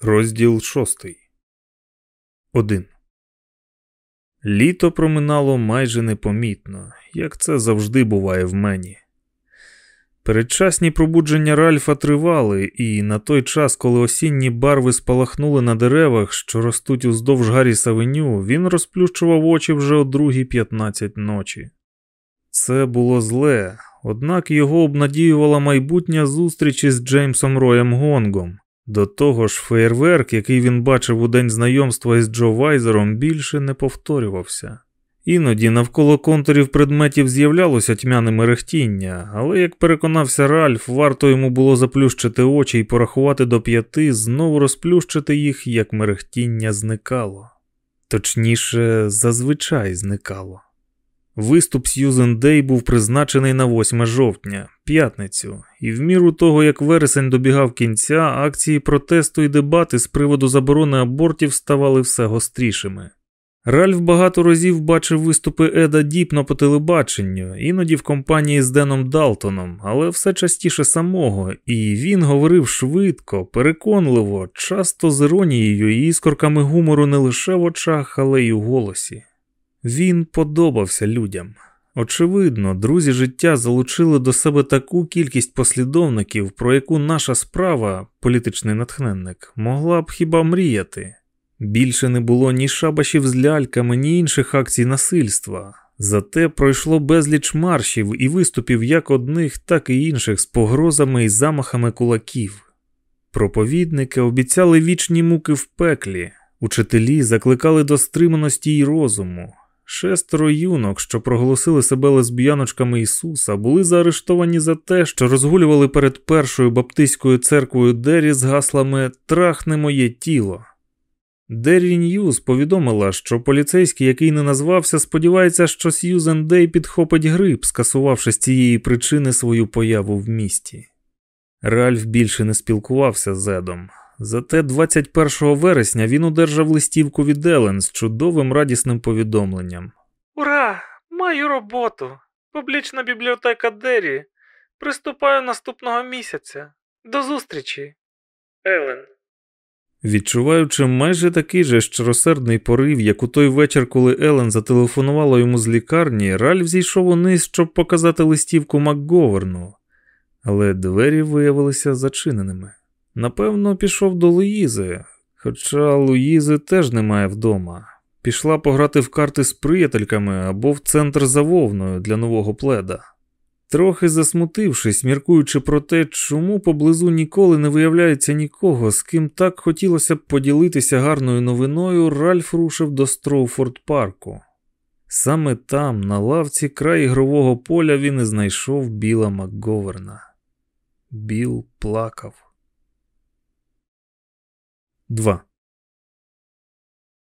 Розділ шостий. Один. Літо проминало майже непомітно, як це завжди буває в мені. Передчасні пробудження Ральфа тривали, і на той час, коли осінні барви спалахнули на деревах, що ростуть уздовж Гарріс Авеню, він розплющував очі вже о другій п'ятнадцять ночі. Це було зле, однак його обнадіювала майбутня зустріч із Джеймсом Роєм Гонгом. До того ж, феєрверк, який він бачив у день знайомства із Джо Вайзером, більше не повторювався. Іноді навколо контурів предметів з'являлося тьмяне мерехтіння, але, як переконався Ральф, варто йому було заплющити очі і порахувати до п'яти, знову розплющити їх, як мерехтіння зникало. Точніше, зазвичай зникало. Виступ Сьюзен Дей був призначений на 8 жовтня, п'ятницю, і в міру того, як вересень добігав кінця, акції протесту і дебати з приводу заборони абортів ставали все гострішими. Ральф багато разів бачив виступи Еда Діпно по телебаченню, іноді в компанії з Деном Далтоном, але все частіше самого, і він говорив швидко, переконливо, часто з іронією і іскорками гумору не лише в очах, але й у голосі. Він подобався людям. Очевидно, друзі життя залучили до себе таку кількість послідовників, про яку наша справа, політичний натхненник, могла б хіба мріяти. Більше не було ні шабашів з ляльками, ні інших акцій насильства. Зате пройшло безліч маршів і виступів як одних, так і інших з погрозами і замахами кулаків. Проповідники обіцяли вічні муки в пеклі, учителі закликали до стриманості й розуму. Шестеро юнок, що проголосили себе лесбіяночками Ісуса, були заарештовані за те, що розгулювали перед першою баптистською церквою Дері з гаслами Трахне моє тіло. Деррі Ньюз повідомила, що поліцейський, який не назвався, сподівається, що Сьюзен Дей підхопить грип, скасувавши з цієї причини свою появу в місті. Ральф більше не спілкувався з Едом. Зате 21 вересня він одержав листівку від Елен з чудовим радісним повідомленням. Ура! Маю роботу! Публічна бібліотека Дері. Приступаю наступного місяця. До зустрічі. Елен. Відчуваючи майже такий же щиросердний порив, як у той вечір, коли Елен зателефонувала йому з лікарні, Ральф зійшов униз, щоб показати листівку МакГоверну, але двері виявилися зачиненими. Напевно, пішов до Луїзи, хоча Луїзи теж немає вдома. Пішла пограти в карти з приятельками або в центр за вовною для нового пледа. Трохи засмутившись, міркуючи про те, чому поблизу ніколи не виявляється нікого, з ким так хотілося б поділитися гарною новиною, Ральф рушив до Строуфорд парку. Саме там, на лавці край ігрового поля, він і знайшов Біла Макговерна. Біл плакав. 2.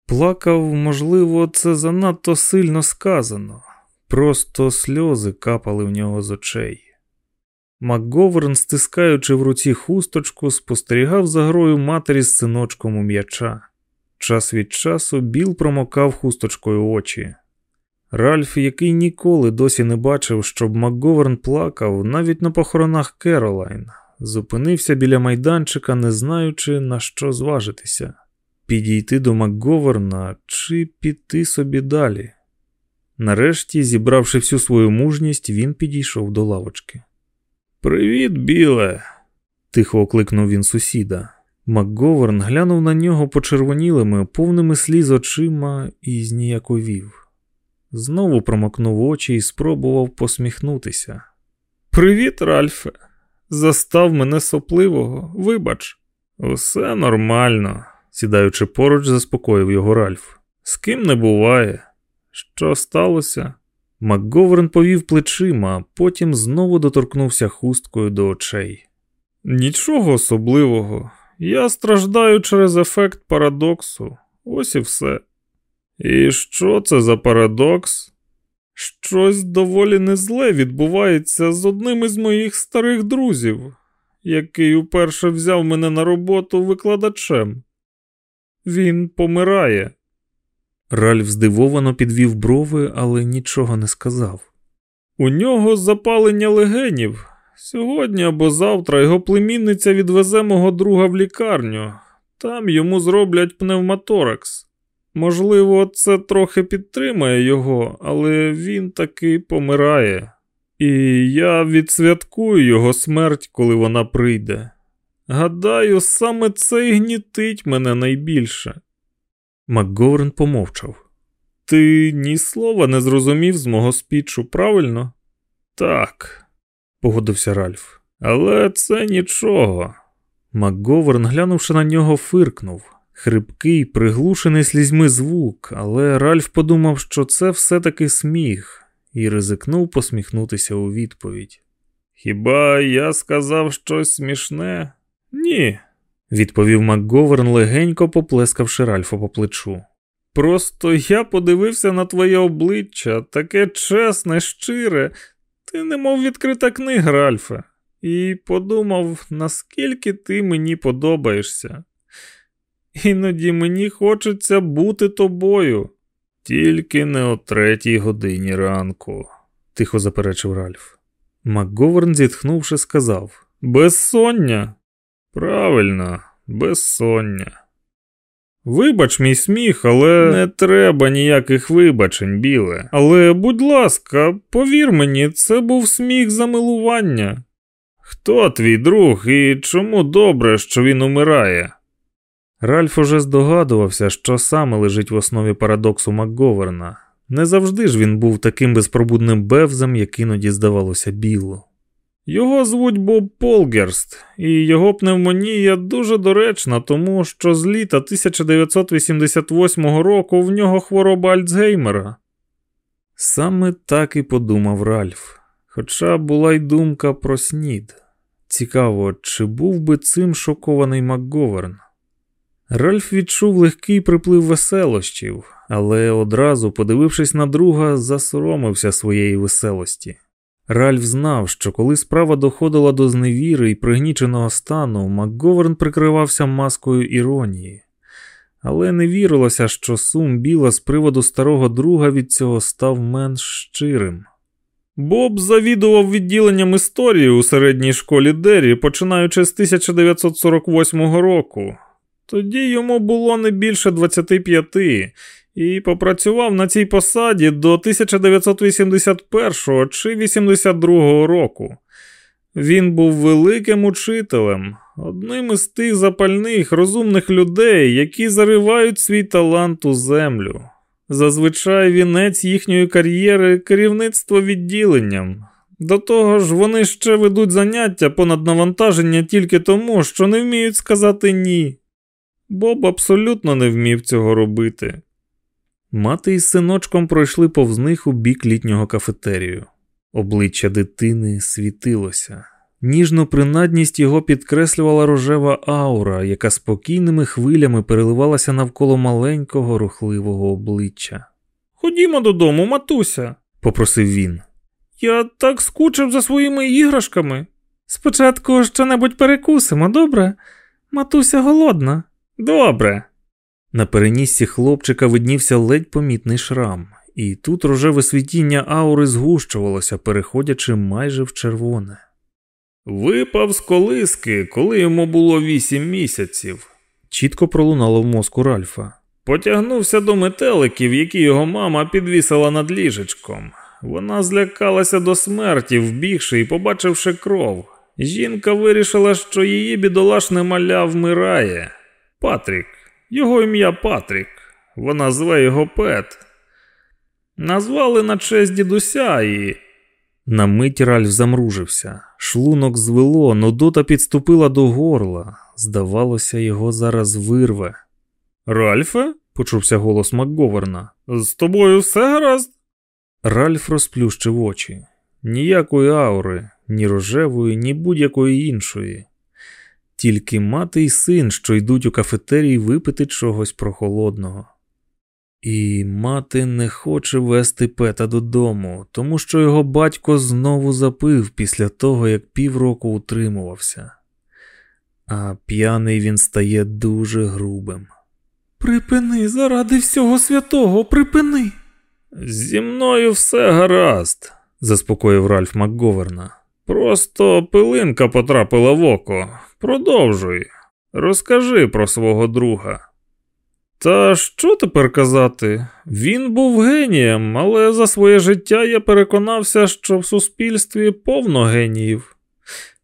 Плакав, можливо, це занадто сильно сказано. Просто сльози капали в нього з очей. МакГоверн, стискаючи в руці хусточку, спостерігав за грою матері з синочком у м'яча. Час від часу Біл промокав хусточкою очі. Ральф, який ніколи досі не бачив, щоб МакГоверн плакав, навіть на похоронах Керолайн, зупинився біля майданчика, не знаючи, на що зважитися підійти до МакГоверна чи піти собі далі. Нарешті, зібравши всю свою мужність, він підійшов до лавочки. Привіт, біле, тихо окликнув він сусіда. МакГоверн глянув на нього почервонілими, повними сліз очима і зніяковів. Знову промокнув очі і спробував посміхнутися. Привіт, Ральфе. Застав мене сопливого, вибач. Усе нормально, сідаючи поруч, заспокоїв його Ральф. З ким не буває. Що сталося? МакГоверн повів плечима, а потім знову доторкнувся хусткою до очей. Нічого особливого. Я страждаю через ефект парадоксу. Ось і все. І що це за парадокс? Щось доволі незле відбувається з одним із моїх старих друзів, який уперше взяв мене на роботу викладачем. Він помирає. Ральф здивовано підвів брови, але нічого не сказав. У нього запалення легенів. Сьогодні або завтра його племінниця відвезе мого друга в лікарню. Там йому зроблять пневмоторакс. Можливо, це трохи підтримає його, але він таки помирає. І я відсвяткую його смерть, коли вона прийде. Гадаю, саме це й гнітить мене найбільше. МакГоверн помовчав. Ти ні слова не зрозумів з мого спічу, правильно? Так, погодився Ральф. Але це нічого. МакГоверн, глянувши на нього, фиркнув. Хрипкий, приглушений слізьми звук, але Ральф подумав, що це все-таки сміх, і ризикнув посміхнутися у відповідь. Хіба я сказав щось смішне? Ні, відповів МакГоверн, легенько поплескавши Ральфа по плечу. Просто я подивився на твоє обличчя, таке чесне, щире, ти немов відкрита книга, Ральфе, і подумав, наскільки ти мені подобаєшся. Іноді мені хочеться бути тобою, тільки не о третій годині ранку, тихо заперечив Ральф. МакГоверн, зітхнувши, сказав Безсоння. Правильно, безсоння. Вибач мій сміх, але не треба ніяких вибачень, біле. Але, будь ласка, повір мені, це був сміх замилування. Хто твій друг і чому добре, що він умирає? Ральф уже здогадувався, що саме лежить в основі парадоксу МакГоверна. Не завжди ж він був таким безпробудним бевзом, як іноді здавалося білу. Його звуть Боб Полгерст, і його пневмонія дуже доречна, тому що з літа 1988 року в нього хвороба Альцгеймера. Саме так і подумав Ральф. Хоча була й думка про снід. Цікаво, чи був би цим шокований МакГоверн? Ральф відчув легкий приплив веселощів, але одразу, подивившись на друга, засоромився своєї веселості. Ральф знав, що коли справа доходила до зневіри і пригніченого стану, МакГоверн прикривався маскою іронії, але не вірилося, що сум біла з приводу старого друга від цього став менш щирим. Боб завідував відділенням історії у середній школі Дері, починаючи з 1948 року. Тоді йому було не більше 25, і попрацював на цій посаді до 1981 чи 82 року. Він був великим учителем, одним із тих запальних, розумних людей, які заривають свій талант у землю. Зазвичай вінець їхньої кар'єри керівництво відділенням. До того ж, вони ще ведуть заняття понад навантаження тільки тому, що не вміють сказати ні. Боб абсолютно не вмів цього робити. Мати із синочком пройшли повз них у бік літнього кафетерію. Обличчя дитини світилося. Ніжну принадність його підкреслювала рожева аура, яка спокійними хвилями переливалася навколо маленького рухливого обличчя. Ходімо додому, матуся, попросив він. Я так скучив за своїми іграшками. Спочатку що-небудь перекусимо, добре? Матуся голодна. Добре. На перенісці хлопчика виднівся ледь помітний шрам, і тут рожеве світіння аури згущувалося, переходячи майже в червоне. Випав з колиски, коли йому було вісім місяців, чітко пролунало в мозку Ральфа. Потягнувся до метеликів, які його мама підвісила над ліжечком. Вона злякалася до смерті, вбігши і побачивши кров. Жінка вирішила, що її бідолашне маля вмирає. Патрік, його ім'я Патрік. Вона зве його Пет. Назвали на честь дідуся і. На мить Ральф замружився. Шлунок звело, нудота підступила до горла. Здавалося, його зараз вирве. Ральфе? почувся голос Макговерна. З тобою все гаразд? Ральф розплющив очі. Ніякої аури, ні рожевої, ні будь-якої іншої. Тільки мати й син, що йдуть у кафетерій випити чогось прохолодного. І мати не хоче вести пета додому, тому що його батько знову запив після того, як півроку утримувався, а п'яний він стає дуже грубим. Припини, заради всього святого, припини. Зі мною все гаразд, заспокоїв Ральф Макговерна. Просто пилинка потрапила в око. Продовжуй. Розкажи про свого друга. Та що тепер казати? Він був генієм, але за своє життя я переконався, що в суспільстві повно геніїв.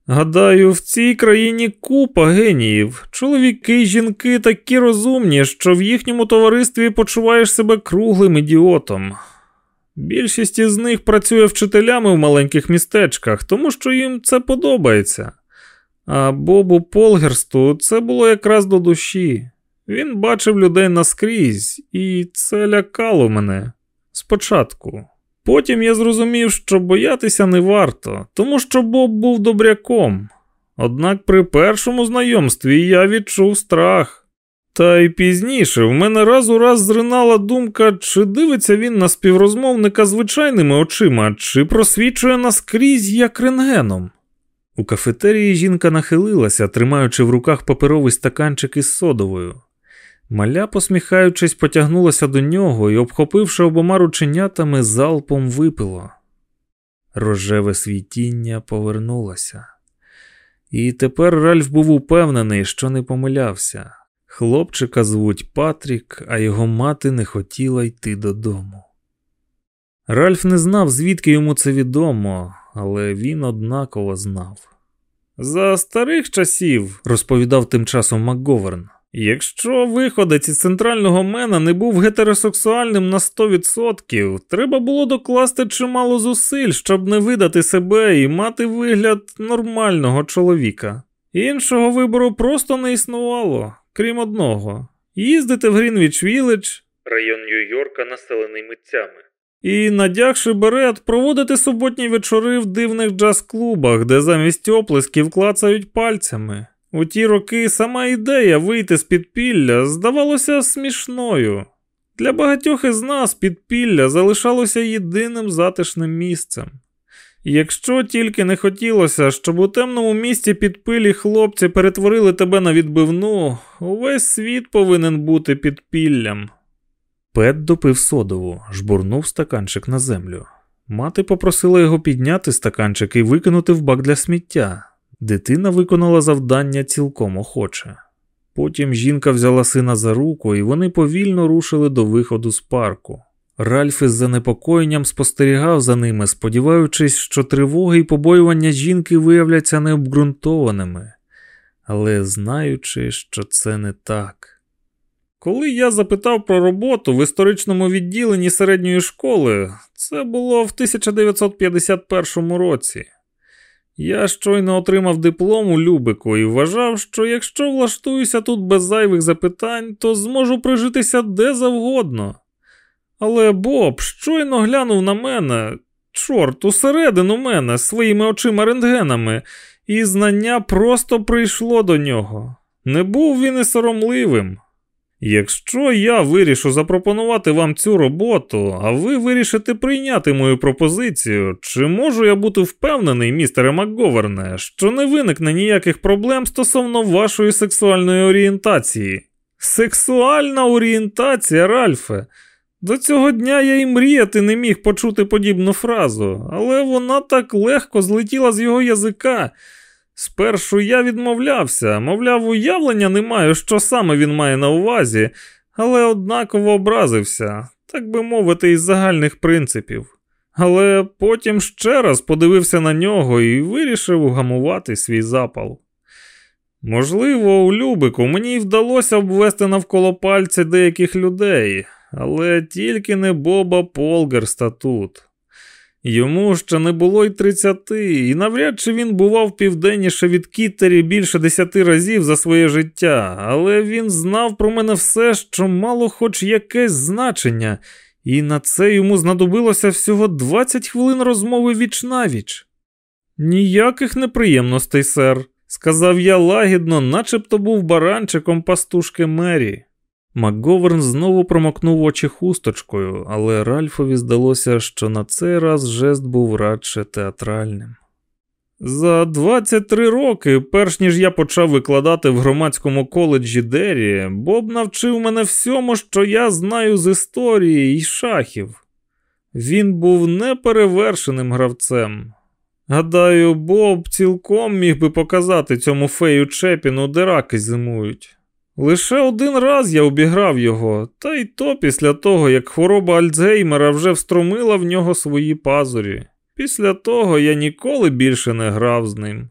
Гадаю, в цій країні купа геніїв. Чоловіки й жінки такі розумні, що в їхньому товаристві почуваєш себе круглим ідіотом. Більшість із них працює вчителями в маленьких містечках, тому що їм це подобається. А Бобу Полгерсту це було якраз до душі. Він бачив людей наскрізь, і це лякало мене спочатку. Потім я зрозумів, що боятися не варто, тому що Боб був добряком. Однак при першому знайомстві я відчув страх. Та й пізніше в мене раз у раз зринала думка, чи дивиться він на співрозмовника звичайними очима, чи просвічує наскрізь як рентгеном. У кафетерії жінка нахилилася, тримаючи в руках паперовий стаканчик із содовою. Маля, посміхаючись, потягнулася до нього і, обхопивши обома рученятами, залпом випило. Рожеве світіння повернулося. І тепер Ральф був упевнений, що не помилявся. Хлопчика звуть Патрік, а його мати не хотіла йти додому. Ральф не знав, звідки йому це відомо, але він однаково знав. За старих часів, розповідав тим часом МакГоверн, Якщо виходець із центрального мена не був гетеросексуальним на 100%, треба було докласти чимало зусиль, щоб не видати себе і мати вигляд нормального чоловіка. Іншого вибору просто не існувало, крім одного: їздити в Грінвіч Вілледж, район Нью-Йорка, населений митцями, і, надягши берет, проводити суботні вечори в дивних джаз-клубах, де замість оплесків клацають пальцями. У ті роки сама ідея вийти з підпілля здавалося смішною. Для багатьох із нас підпілля залишалося єдиним затишним місцем. Якщо тільки не хотілося, щоб у темному місці підпилі хлопці перетворили тебе на відбивну, увесь світ повинен бути підпіллям. Пет допив содову, жбурнув стаканчик на землю. Мати попросила його підняти стаканчик і викинути в бак для сміття. Дитина виконала завдання цілком охоче. Потім жінка взяла сина за руку, і вони повільно рушили до виходу з парку. Ральф із занепокоєнням спостерігав за ними, сподіваючись, що тривоги і побоювання жінки виявляться необґрунтованими, але знаючи, що це не так. Коли я запитав про роботу в історичному відділенні середньої школи, це було в 1951 році. Я щойно отримав диплом у Любику і вважав, що якщо влаштуюся тут без зайвих запитань, то зможу прижитися де завгодно. Але Боб щойно глянув на мене, чорт, усередину мене своїми очима рентгенами, і знання просто прийшло до нього. Не був він і соромливим. Якщо я вирішу запропонувати вам цю роботу, а ви вирішите прийняти мою пропозицію, чи можу я бути впевнений, містере МакГоверне, що не виникне ніяких проблем стосовно вашої сексуальної орієнтації? Сексуальна орієнтація, Ральфе. До цього дня я і мріяти не міг почути подібну фразу, але вона так легко злетіла з його язика. Спершу я відмовлявся, мовляв, уявлення не маю, що саме він має на увазі, але однаково образився, так би мовити, із загальних принципів. Але потім ще раз подивився на нього і вирішив угамувати свій запал. Можливо, у Любику мені й вдалося обвести навколо пальця деяких людей, але тільки не Боба Полгерста тут. Йому ще не було й тридцяти, і навряд чи він бував південніше від Кіттері більше десяти разів за своє життя, але він знав про мене все, що мало хоч якесь значення, і на це йому знадобилося всього 20 хвилин розмови віч навіч. Ніяких неприємностей, сер, сказав я лагідно, начебто був баранчиком пастушки Мері. МакГоверн знову промокнув очі хусточкою, але Ральфові здалося, що на цей раз жест був радше театральним. За 23 роки, перш ніж я почав викладати в громадському коледжі Дері, Боб навчив мене всьому, що я знаю з історії і шахів. Він був неперевершеним гравцем. Гадаю, Боб цілком міг би показати цьому фею Чепіну, де раки зимують. Лише один раз я обіграв його, та й то після того, як хвороба Альцгеймера вже встромила в нього свої пазурі. Після того я ніколи більше не грав з ним.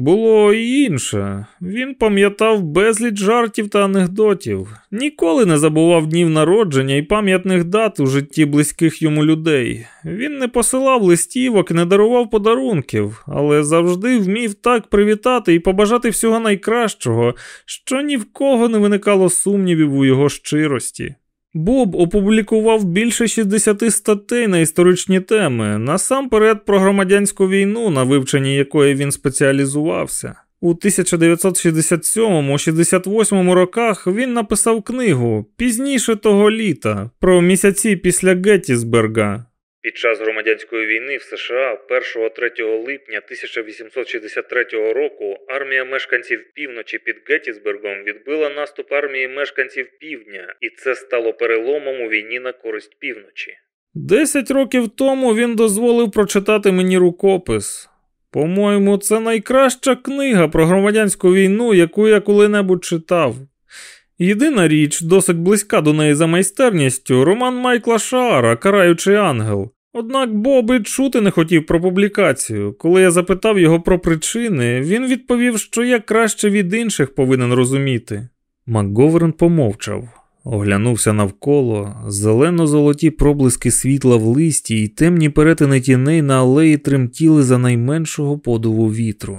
Було і інше. Він пам'ятав безліч жартів та анекдотів, ніколи не забував днів народження і пам'ятних дат у житті близьких йому людей. Він не посилав листівок, не дарував подарунків, але завжди вмів так привітати і побажати всього найкращого, що ні в кого не виникало сумнівів у його щирості. Боб опублікував більше 60 статей на історичні теми, насамперед про громадянську війну, на вивченні якої він спеціалізувався. У 1967-68 роках він написав книгу пізніше того літа про місяці після Геттісберга, під час громадянської війни в США 1-3 липня 1863 року армія мешканців півночі під Геттісбергом відбила наступ армії мешканців півдня, і це стало переломом у війні на користь півночі. Десять років тому він дозволив прочитати мені рукопис. По-моєму, це найкраща книга про громадянську війну, яку я коли-небудь читав. Єдина річ, досить близька до неї за майстерністю, роман Майкла Шаара Караючий ангел. Однак Боб і чути не хотів про публікацію. Коли я запитав його про причини, він відповів, що я краще від інших повинен розуміти. МакГоверн помовчав, оглянувся навколо, зелено-золоті проблиски світла в листі і темні перетини тіней на алеї тремтіли за найменшого подову вітру.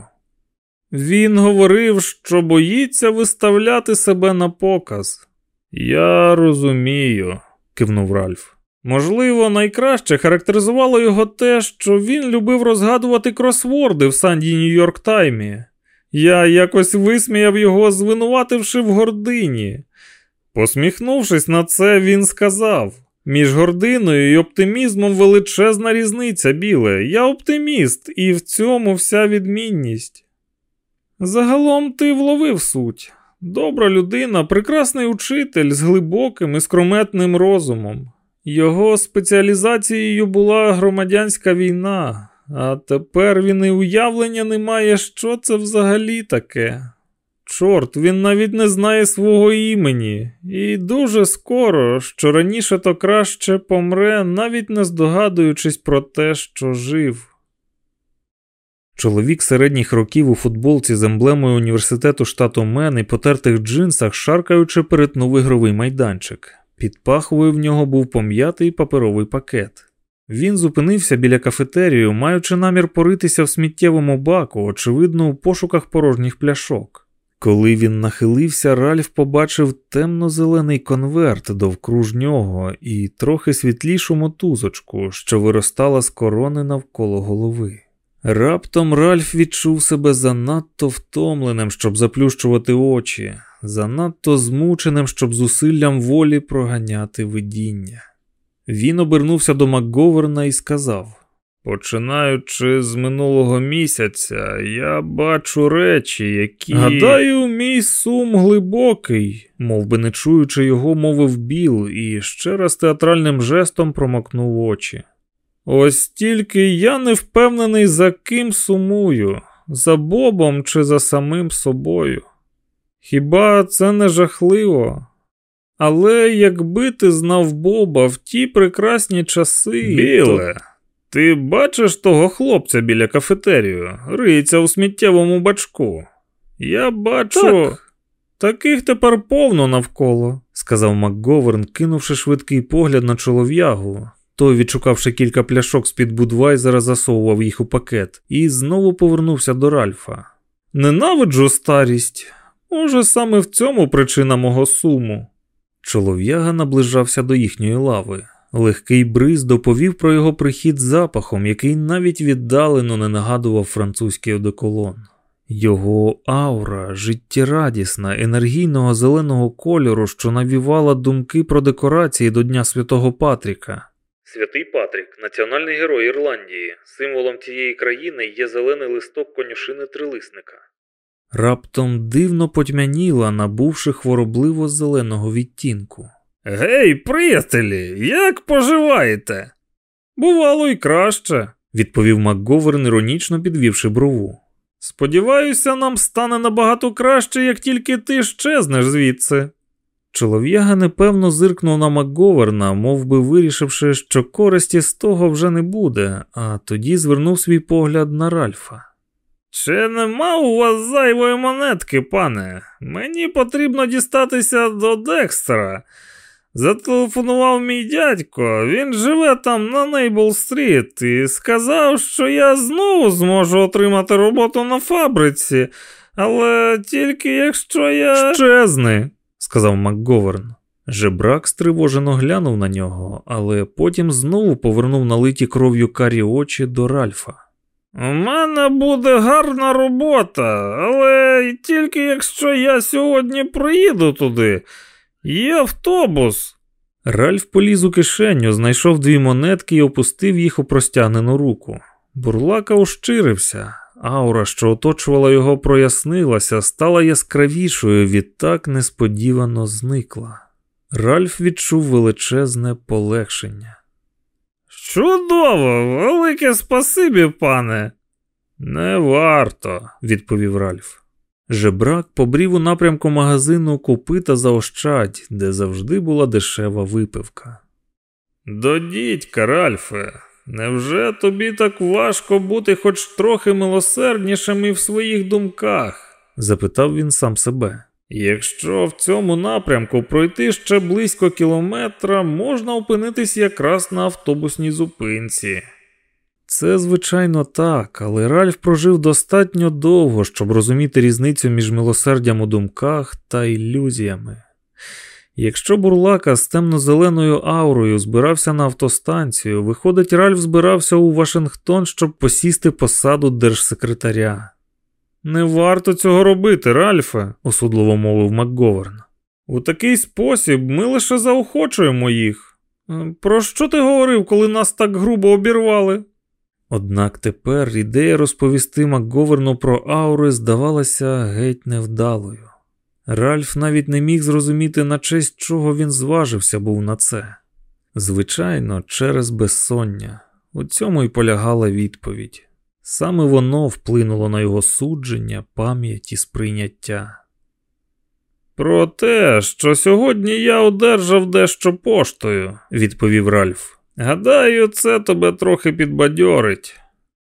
Він говорив, що боїться виставляти себе на показ. Я розумію, кивнув Ральф. Можливо, найкраще характеризувало його те, що він любив розгадувати кросворди в Санді Нью-Йорк Таймі. Я якось висміяв його, звинувативши в гордині. Посміхнувшись на це, він сказав: між гординою і оптимізмом величезна різниця, біле. Я оптиміст, і в цьому вся відмінність. Загалом ти вловив суть. Добра людина, прекрасний учитель з глибоким і скрометним розумом. Його спеціалізацією була громадянська війна, а тепер він і уявлення не має, що це взагалі таке. Чорт, він навіть не знає свого імені, і дуже скоро, що раніше то краще помре, навіть не здогадуючись про те, що жив. Чоловік середніх років у футболці з емблемою університету штату Мен і потертих джинсах, шаркаючи перетнув ігровий майданчик. Під пахвою в нього був пом'ятий паперовий пакет. Він зупинився біля кафетерію, маючи намір поритися в сміттєвому баку, очевидно, у пошуках порожніх пляшок. Коли він нахилився, Ральф побачив темно-зелений конверт довкруж нього і трохи світлішу мотузочку, що виростала з корони навколо голови. Раптом Ральф відчув себе занадто втомленим, щоб заплющувати очі, занадто змученим, щоб зусиллям волі проганяти видіння. Він обернувся до Макговерна і сказав: Починаючи з минулого місяця, я бачу речі, які. Гадаю, мій сум глибокий, мов би не чуючи його, мовив Біл, і ще раз театральним жестом промокнув очі. Ось тільки я не впевнений, за ким сумую, за Бобом чи за самим собою. Хіба це не жахливо? Але якби ти знав Боба в ті прекрасні часи. Біле, то... ти бачиш того хлопця біля кафетерію, риється у сміттєвому бачку. Я бачу. Так. Таких тепер повно навколо, сказав МакГоверн, кинувши швидкий погляд на чолов'ягу. Той, відшукавши кілька пляшок з-під Будвайзера, засовував їх у пакет і знову повернувся до Ральфа. Ненавиджу старість. Може, саме в цьому причина мого суму. Чолов'яга наближався до їхньої лави. Легкий бриз доповів про його прихід запахом, який навіть віддалено не нагадував французький одеколон. Його аура, життєрадісна, енергійного зеленого кольору, що навівала думки про декорації до Дня Святого Патріка. Святий Патрік, національний герой Ірландії. Символом цієї країни є зелений листок конюшини трилисника. Раптом дивно потьмяніла, набувши хворобливо зеленого відтінку. Гей, приятелі, як поживаєте? Бувало й краще, відповів МакГоверн, іронічно підвівши брову. Сподіваюся, нам стане набагато краще, як тільки ти щезнеш звідси. Чолов'яга непевно зиркнув на МакГоверна, мов би вирішивши, що користі з того вже не буде, а тоді звернув свій погляд на Ральфа. Чи нема у вас зайвої монетки, пане? Мені потрібно дістатися до Декстера. Зателефонував мій дядько, він живе там на Нейбл Стріт і сказав, що я знову зможу отримати роботу на фабриці, але тільки якщо я. Щезни, сказав МакГоверн. Жебрак стривожено глянув на нього, але потім знову повернув налиті кров'ю карі очі до Ральфа. У мене буде гарна робота, але тільки якщо я сьогодні приїду туди. Є автобус. Ральф поліз у кишеню, знайшов дві монетки і опустив їх у простягнену руку. Бурлака ощирився. Аура, що оточувала його, прояснилася, стала яскравішою, відтак несподівано зникла. Ральф відчув величезне полегшення. Чудово, велике спасибі, пане. Не варто, відповів Ральф. Жебрак побрів у напрямку магазину купи та заощадь, де завжди була дешева випивка. До дідька, Ральфе, невже тобі так важко бути хоч трохи милосерднішим і в своїх думках? запитав він сам себе. Якщо в цьому напрямку пройти ще близько кілометра, можна опинитись якраз на автобусній зупинці. Це, звичайно, так, але Ральф прожив достатньо довго, щоб розуміти різницю між милосердям у думках та ілюзіями. Якщо бурлака з темно-зеленою аурою збирався на автостанцію, виходить, Ральф збирався у Вашингтон, щоб посісти посаду держсекретаря. Не варто цього робити, Ральфе, осудливо мовив МакГоверн. У такий спосіб ми лише заохочуємо їх. Про що ти говорив, коли нас так грубо обірвали? Однак тепер ідея розповісти Макговерну про аури здавалася геть невдалою. Ральф навіть не міг зрозуміти, на честь чого він зважився був на це. Звичайно, через безсоння. У цьому й полягала відповідь. Саме воно вплинуло на його судження, пам'ять і сприйняття. Про те, що сьогодні я одержав дещо поштою, відповів Ральф. Гадаю, це тебе трохи підбадьорить.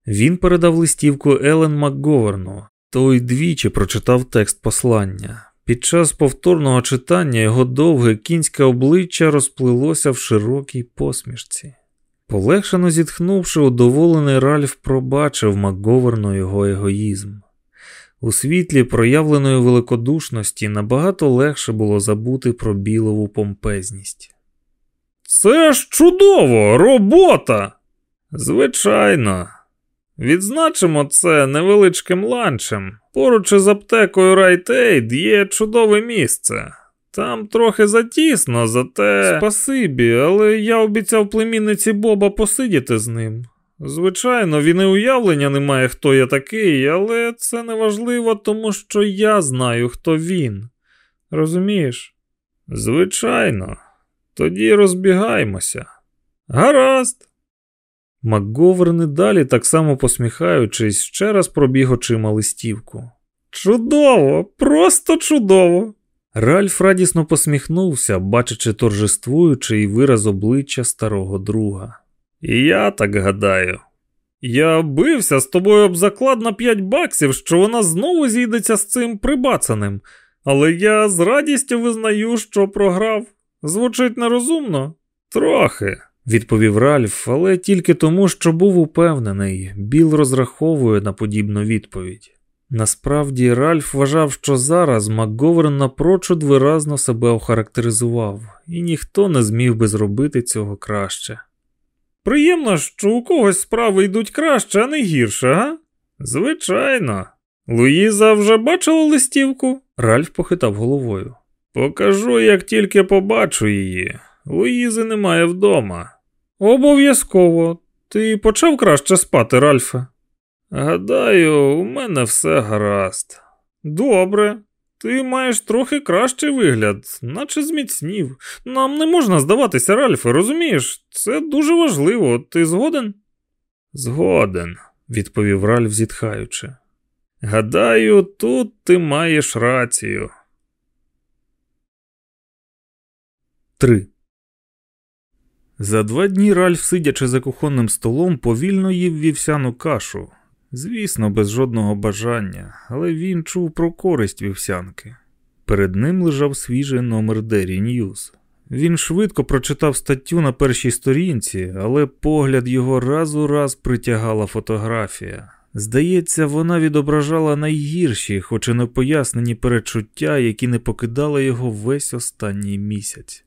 Він передав листівку Елен Макговерну, той двічі прочитав текст послання. Під час повторного читання його довге кінське обличчя розплилося в широкій посмішці. Полегшено зітхнувши, удоволений Ральф пробачив Макговерну його егоїзм. У світлі проявленої великодушності набагато легше було забути про білову помпезність. Це ж чудово, робота! Звичайно. Відзначимо це невеличким ланчем. Поруч із аптекою Райтейд є чудове місце. Там трохи затісно, зате спасибі, але я обіцяв племінниці Боба посидіти з ним. Звичайно, він і уявлення не має, хто я такий, але це не важливо, тому що я знаю, хто він. Розумієш? Звичайно. Тоді розбігаймося. Гаразд. Макговерн і далі, так само посміхаючись, ще раз пробіг очима листівку. Чудово, просто чудово. Ральф радісно посміхнувся, бачачи торжествуючий вираз обличчя старого друга. І я так гадаю. Я бився з тобою об заклад на п'ять баксів, що вона знову зійдеться з цим прибацаним, але я з радістю визнаю, що програв. Звучить нерозумно? Трохи, відповів Ральф, але тільки тому, що був упевнений, Біл розраховує на подібну відповідь. Насправді, Ральф вважав, що зараз МакГоверн напрочуд виразно себе охарактеризував, і ніхто не зміг би зробити цього краще. Приємно, що у когось справи йдуть краще, а не гірше, га? Звичайно. Луїза вже бачила листівку? Ральф похитав головою. Покажу, як тільки побачу її. Луїзи немає вдома. Обов'язково. Ти почав краще спати, Ральфе? Гадаю, у мене все гаразд. Добре. Ти маєш трохи кращий вигляд, наче зміцнів. Нам не можна здаватися, Ральфе, розумієш? Це дуже важливо, ти згоден? Згоден, відповів Ральф, зітхаючи. Гадаю, тут ти маєш рацію. 3. За два дні Ральф, сидячи за кухонним столом, повільно їв вівсяну кашу. Звісно, без жодного бажання, але він чув про користь вівсянки. Перед ним лежав свіжий номер Daily News. Він швидко прочитав статтю на першій сторінці, але погляд його раз у раз притягала фотографія. Здається, вона відображала найгірші, хоч і непояснені перечуття, які не покидали його весь останній місяць.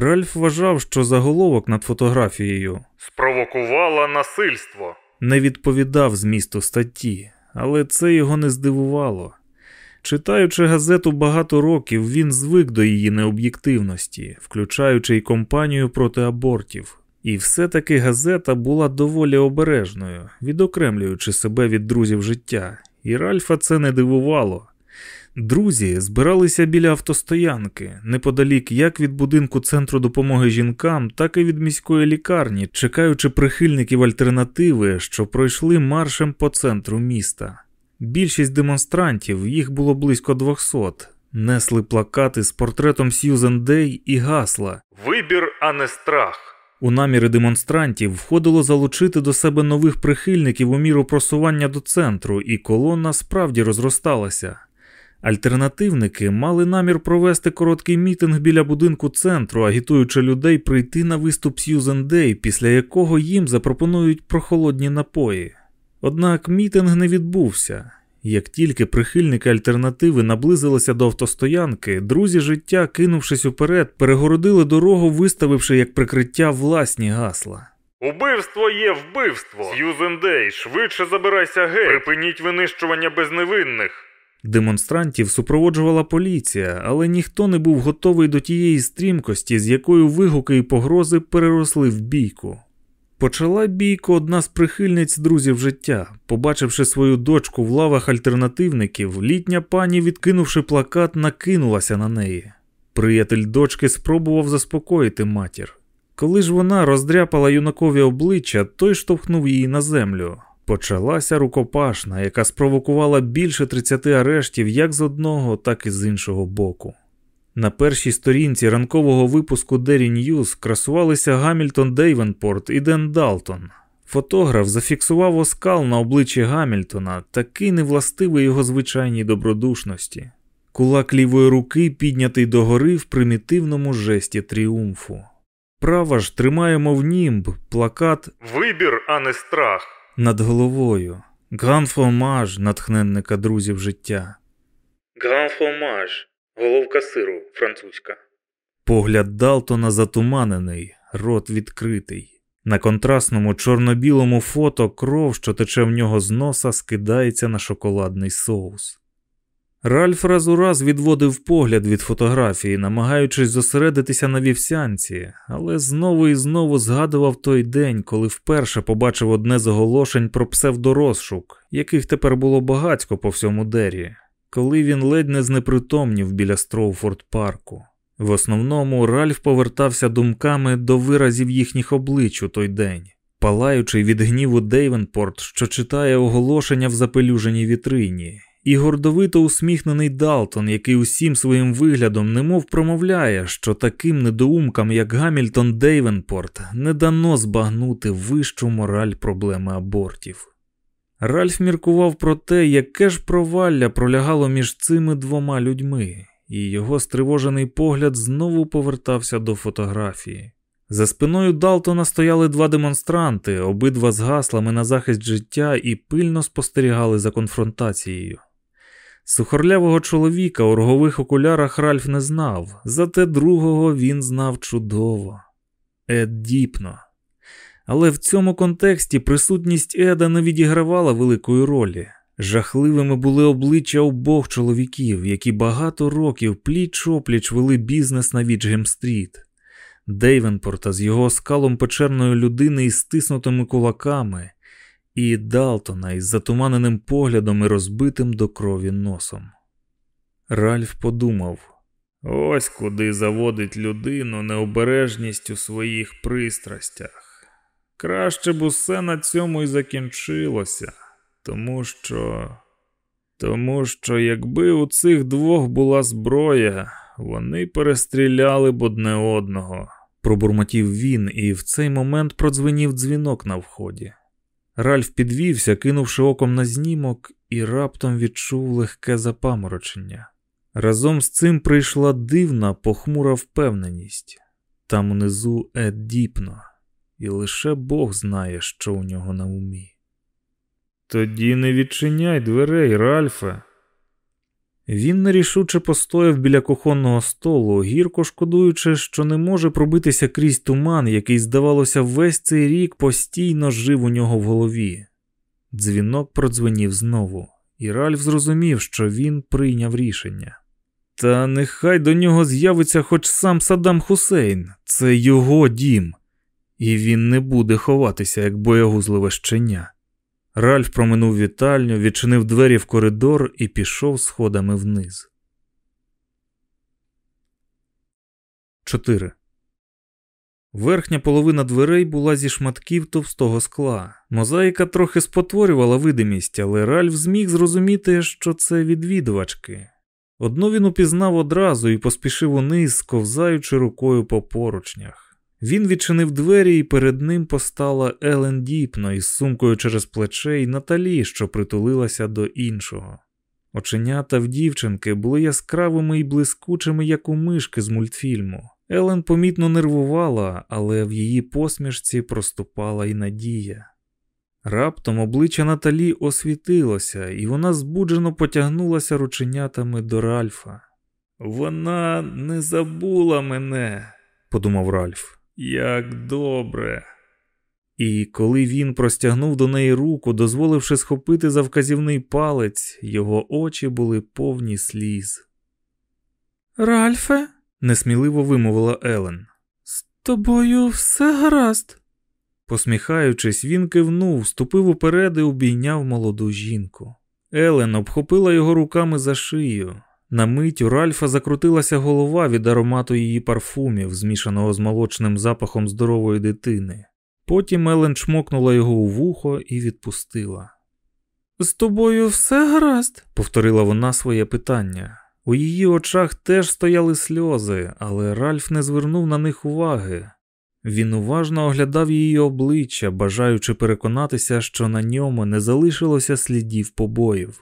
Ральф вважав, що заголовок над фотографією спровокувала насильство, не відповідав змісту статті, але це його не здивувало. Читаючи газету багато років, він звик до її необ'єктивності, включаючи й компанію проти абортів. І все-таки газета була доволі обережною, відокремлюючи себе від друзів життя, і Ральфа це не дивувало. Друзі збиралися біля автостоянки, неподалік як від будинку центру допомоги жінкам, так і від міської лікарні, чекаючи прихильників альтернативи, що пройшли маршем по центру міста. Більшість демонстрантів, їх було близько 200, несли плакати з портретом Сьюзен Дей і гасла Вибір, а не страх. У наміри демонстрантів входило залучити до себе нових прихильників у міру просування до центру, і колона справді розросталася. Альтернативники мали намір провести короткий мітинг біля будинку центру, агітуючи людей прийти на виступ Сьюзен Дей, після якого їм запропонують прохолодні напої. Однак мітинг не відбувся. Як тільки прихильники альтернативи наблизилися до автостоянки, друзі життя, кинувшись уперед, перегородили дорогу, виставивши як прикриття власні гасла. Убивство є вбивство. Сьюзен швидше забирайся геть. Припиніть винищування безневинних. Демонстрантів супроводжувала поліція, але ніхто не був готовий до тієї стрімкості, з якою вигуки і погрози переросли в бійку. Почала бійку одна з прихильниць друзів життя. Побачивши свою дочку в лавах альтернативників, літня пані, відкинувши плакат, накинулася на неї. Приятель дочки спробував заспокоїти матір. Коли ж вона роздряпала юнакові обличчя, той штовхнув її на землю. Почалася рукопашна, яка спровокувала більше 30 арештів як з одного, так і з іншого боку. На першій сторінці ранкового випуску Дері Ньюз красувалися Гамільтон Дейвенпорт і Ден Далтон. Фотограф зафіксував оскал на обличчі Гамільтона, такий невластивий його звичайній добродушності. Кулак лівої руки піднятий догори в примітивному жесті тріумфу. Права ж тримає, мов німб, плакат Вибір, а не страх. Над головою. Гранфромаж натхненника друзів життя. Гранфромаж. Головка сиру французька. Погляд Далтона затуманений, рот відкритий. На контрастному чорно-білому фото кров, що тече в нього з носа, скидається на шоколадний соус. Ральф раз у раз відводив погляд від фотографії, намагаючись зосередитися на вівсянці, але знову і знову згадував той день, коли вперше побачив одне з оголошень про псевдорозшук, яких тепер було багатько по всьому дері, коли він ледь не знепритомнів біля Строуфорд парку. В основному Ральф повертався думками до виразів їхніх облич у той день, палаючий від гніву Дейвенпорт, що читає оголошення в запелюженій вітрині, і гордовито усміхнений Далтон, який усім своїм виглядом немов промовляє, що таким недоумкам, як Гамільтон Дейвенпорт, не дано збагнути вищу мораль проблеми абортів. Ральф міркував про те, яке ж провалля пролягало між цими двома людьми, і його стривожений погляд знову повертався до фотографії. За спиною Далтона стояли два демонстранти, обидва з гаслами на захист життя, і пильно спостерігали за конфронтацією. Сухорлявого чоловіка у рогових окулярах Ральф не знав, зате другого він знав чудово Ед Діпно. Але в цьому контексті присутність Еда не відігравала великої ролі. Жахливими були обличчя обох чоловіків, які багато років пліч опліч вели бізнес на Віджгем-стріт. Дейвенпорта з його скалом печерної людини із стиснутими кулаками, і Далтона із затуманеним поглядом і розбитим до крові носом. Ральф подумав ось куди заводить людину необережність у своїх пристрастях. Краще б усе на цьому і закінчилося, тому що. Тому що якби у цих двох була зброя, вони перестріляли б одне одного, пробурмотів він, і в цей момент продзвенів дзвінок на вході. Ральф підвівся, кинувши оком на знімок, і раптом відчув легке запаморочення. Разом з цим прийшла дивна, похмура впевненість там унизу Ед і лише Бог знає, що у нього на умі. Тоді не відчиняй дверей, Ральфе. Він нерішуче постояв біля кухонного столу, гірко шкодуючи, що не може пробитися крізь туман, який, здавалося, весь цей рік постійно жив у нього в голові. Дзвінок продзвенів знову, і Ральф зрозумів, що він прийняв рішення. Та нехай до нього з'явиться хоч сам Саддам Хусейн, це його дім, і він не буде ховатися, як боягузливе щеня. Ральф проминув вітальню, відчинив двері в коридор і пішов сходами вниз. 4. Верхня половина дверей була зі шматків товстого скла. Мозаїка трохи спотворювала видимість, але Ральф зміг зрозуміти, що це відвідувачки. Одну він упізнав одразу і поспішив униз, сковзаючи рукою по поручнях. Він відчинив двері, і перед ним постала Елен Діпно із сумкою через плече і Наталі, що притулилася до іншого. Оченята в дівчинки були яскравими і блискучими, як у мишки з мультфільму. Елен помітно нервувала, але в її посмішці проступала і надія. Раптом обличчя Наталі освітилося, і вона збуджено потягнулася рученятами до Ральфа. Вона не забула мене, подумав Ральф. Як добре. І коли він простягнув до неї руку, дозволивши схопити за вказівний палець, його очі були повні сліз. Ральфе, несміливо вимовила Елен, з тобою все гаразд. Посміхаючись, він кивнув, ступив уперед і обійняв молоду жінку. Елен обхопила його руками за шию. На мить у Ральфа закрутилася голова від аромату її парфумів, змішаного з молочним запахом здорової дитини. Потім Елен чмокнула його у вухо і відпустила. З тобою все гаразд, повторила вона своє питання. У її очах теж стояли сльози, але Ральф не звернув на них уваги. Він уважно оглядав її обличчя, бажаючи переконатися, що на ньому не залишилося слідів побоїв.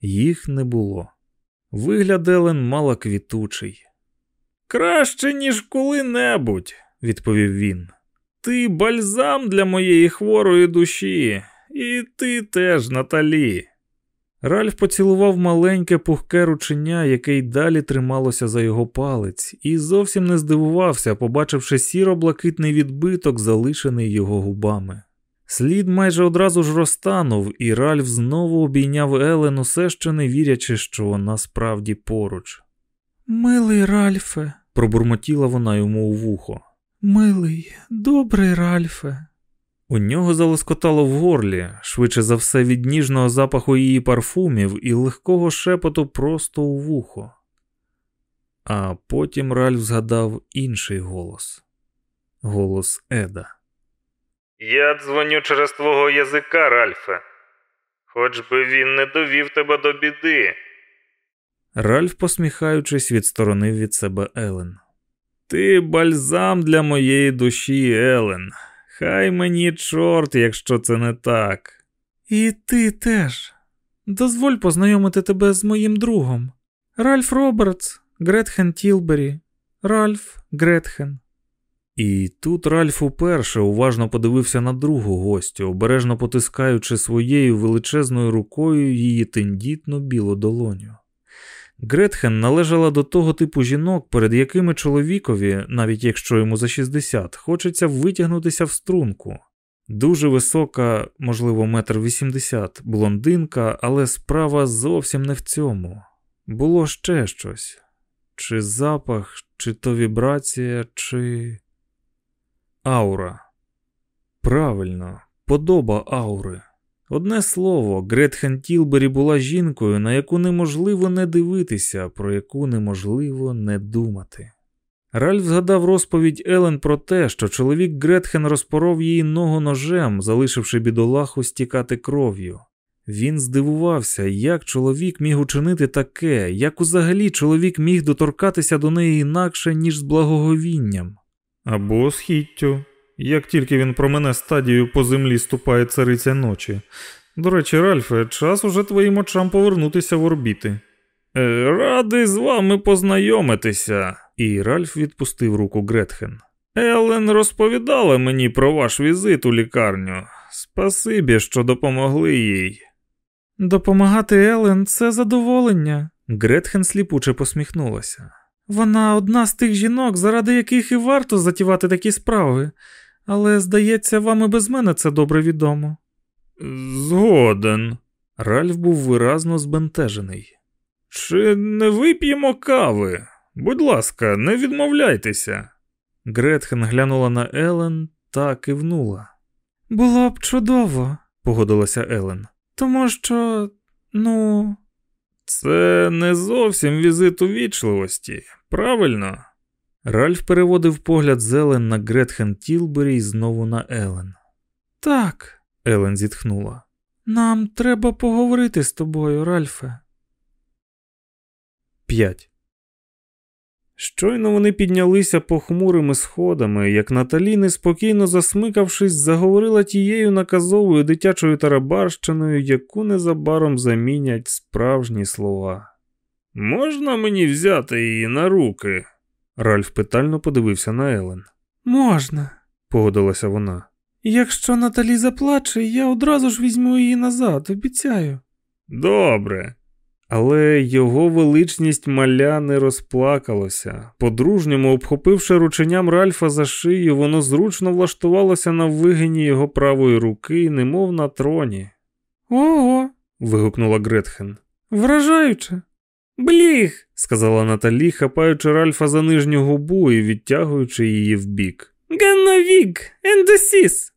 Їх не було. Вигляд Елен мала квітучий. Краще, ніж коли-небудь, відповів він. Ти бальзам для моєї хворої душі, і ти теж, Наталі. Ральф поцілував маленьке пухке ручення, яке й далі трималося за його палець, і зовсім не здивувався, побачивши сіро-блакитний відбиток, залишений його губами. Слід майже одразу ж розтанув, і Ральф знову обійняв Елен, усе ще не вірячи, що вона справді поруч. Милий Ральфе, пробурмотіла вона йому у вухо. Милий, добрий Ральфе. У нього залоскотало в горлі, швидше за все від ніжного запаху її парфумів і легкого шепоту просто у вухо. А потім Ральф згадав інший голос голос Еда. Я дзвоню через твого язика, Ральфе. Хоч би він не довів тебе до біди. Ральф, посміхаючись, відсторонив від себе Елен. Ти бальзам для моєї душі, Елен. Хай мені чорт, якщо це не так. І ти теж. Дозволь познайомити тебе з моїм другом. Ральф Робертс, Гретхен Тілбері, Ральф Гретхен. І тут Ральф уперше уважно подивився на другу гостю, обережно потискаючи своєю величезною рукою її тендітну білу долоню. Гретхен належала до того типу жінок, перед якими чоловікові, навіть якщо йому за 60, хочеться витягнутися в струнку. Дуже висока, можливо, метр вісімдесят, блондинка, але справа зовсім не в цьому. Було ще щось: чи запах, чи то вібрація, чи. Аура. Правильно, подоба аури. Одне слово, Гретхен Тілбері була жінкою, на яку неможливо не дивитися, про яку неможливо не думати. Ральф згадав розповідь Елен про те, що чоловік Гретхен розпоров її ногу ножем, залишивши бідолаху стікати кров'ю. Він здивувався, як чоловік міг учинити таке, як взагалі чоловік міг доторкатися до неї інакше, ніж з благоговінням. Або схіттю, як тільки він промене стадію по землі ступає цариця ночі. До речі, Ральфе, час уже твоїм очам повернутися в орбіти. Е, радий з вами познайомитися. І Ральф відпустив руку Гретхен. Елен розповідала мені про ваш візит у лікарню. Спасибі, що допомогли їй. Допомагати Елен це задоволення. Гретхен сліпуче посміхнулася. Вона одна з тих жінок, заради яких і варто затівати такі справи, але, здається, вам і без мене це добре відомо. Згоден. Ральф був виразно збентежений. Чи не вип'ємо кави? Будь ласка, не відмовляйтеся. Гретхен глянула на Елен та кивнула. Було б чудово, погодилася Елен. Тому що, ну. Це не зовсім візит у вічливості, правильно? Ральф переводив погляд з Елен на Гретхен Тілбері і знову на Елен. Так, Елен зітхнула. Нам треба поговорити з тобою, Ральфе. 5. Щойно вони піднялися похмурими сходами, як Наталі, неспокійно засмикавшись, заговорила тією наказовою дитячою тарабарщиною, яку незабаром замінять справжні слова. Можна мені взяти її на руки? Ральф питально подивився на Елен. Можна, погодилася вона. Якщо Наталі заплаче, я одразу ж візьму її назад, обіцяю. Добре. Але його величність маля не розплакалося. По-дружньому, обхопивши рученям Ральфа за шию, воно зручно влаштувалося на вигині його правої руки, немов на троні. Ого. вигукнула Гретхен. Вражаюче. Бліх, сказала Наталі, хапаючи Ральфа за нижню губу і відтягуючи її вбік. Ганновік, ендесіс.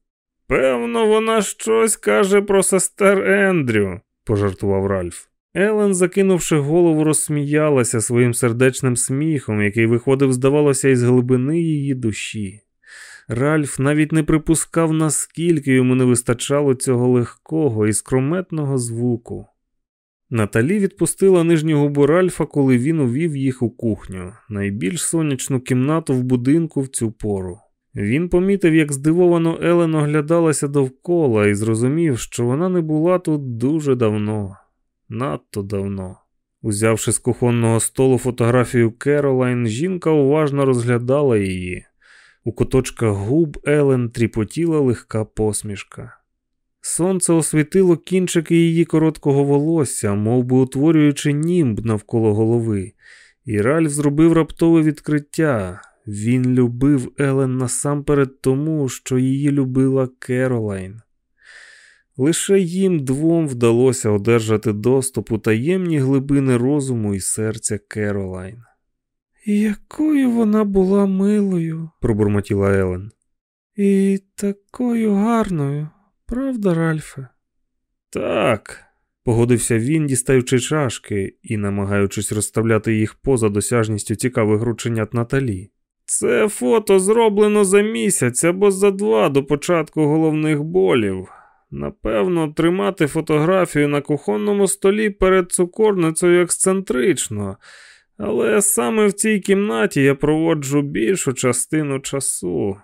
Певно, вона щось каже про сестер Ендрю, пожартував Ральф. Елен, закинувши голову, розсміялася своїм сердечним сміхом, який виходив, здавалося, із глибини її душі. Ральф навіть не припускав, наскільки йому не вистачало цього легкого і скрометного звуку. Наталі відпустила нижню губу Ральфа, коли він увів їх у кухню, найбільш сонячну кімнату в будинку в цю пору. Він помітив, як здивовано Елен оглядалася довкола і зрозумів, що вона не була тут дуже давно надто давно. Узявши з кухонного столу фотографію Керолайн, жінка уважно розглядала її. У куточках губ Елен тріпотіла легка посмішка. Сонце освітило кінчики її короткого волосся, мов би утворюючи німб навколо голови, і Ральф зробив раптове відкриття. Він любив Елен насамперед тому, що її любила Керолайн. Лише їм двом вдалося одержати доступ у таємні глибини розуму і серця Керолайн. Якою вона була милою, пробурмотіла Елен. І такою гарною, правда, Ральфе? Так, погодився він, дістаючи чашки і намагаючись розставляти їх поза досяжністю цікавих рученят Наталі. Це фото зроблено за місяць або за два до початку головних болів. Напевно, тримати фотографію на кухонному столі перед цукорницею ексцентрично, але саме в цій кімнаті я проводжу більшу частину часу.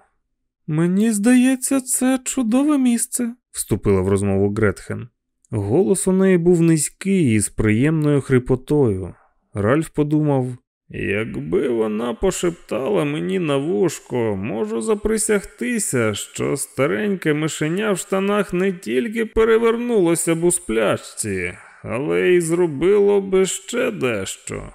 Мені здається, це чудове місце, вступила в розмову Гретхен. Голос у неї був низький і з приємною хрипотою. Ральф подумав, Якби вона пошептала мені на вушко, можу заприсягтися, що стареньке мишеня в штанах не тільки перевернулося б у сплячці, але й зробило би ще дещо.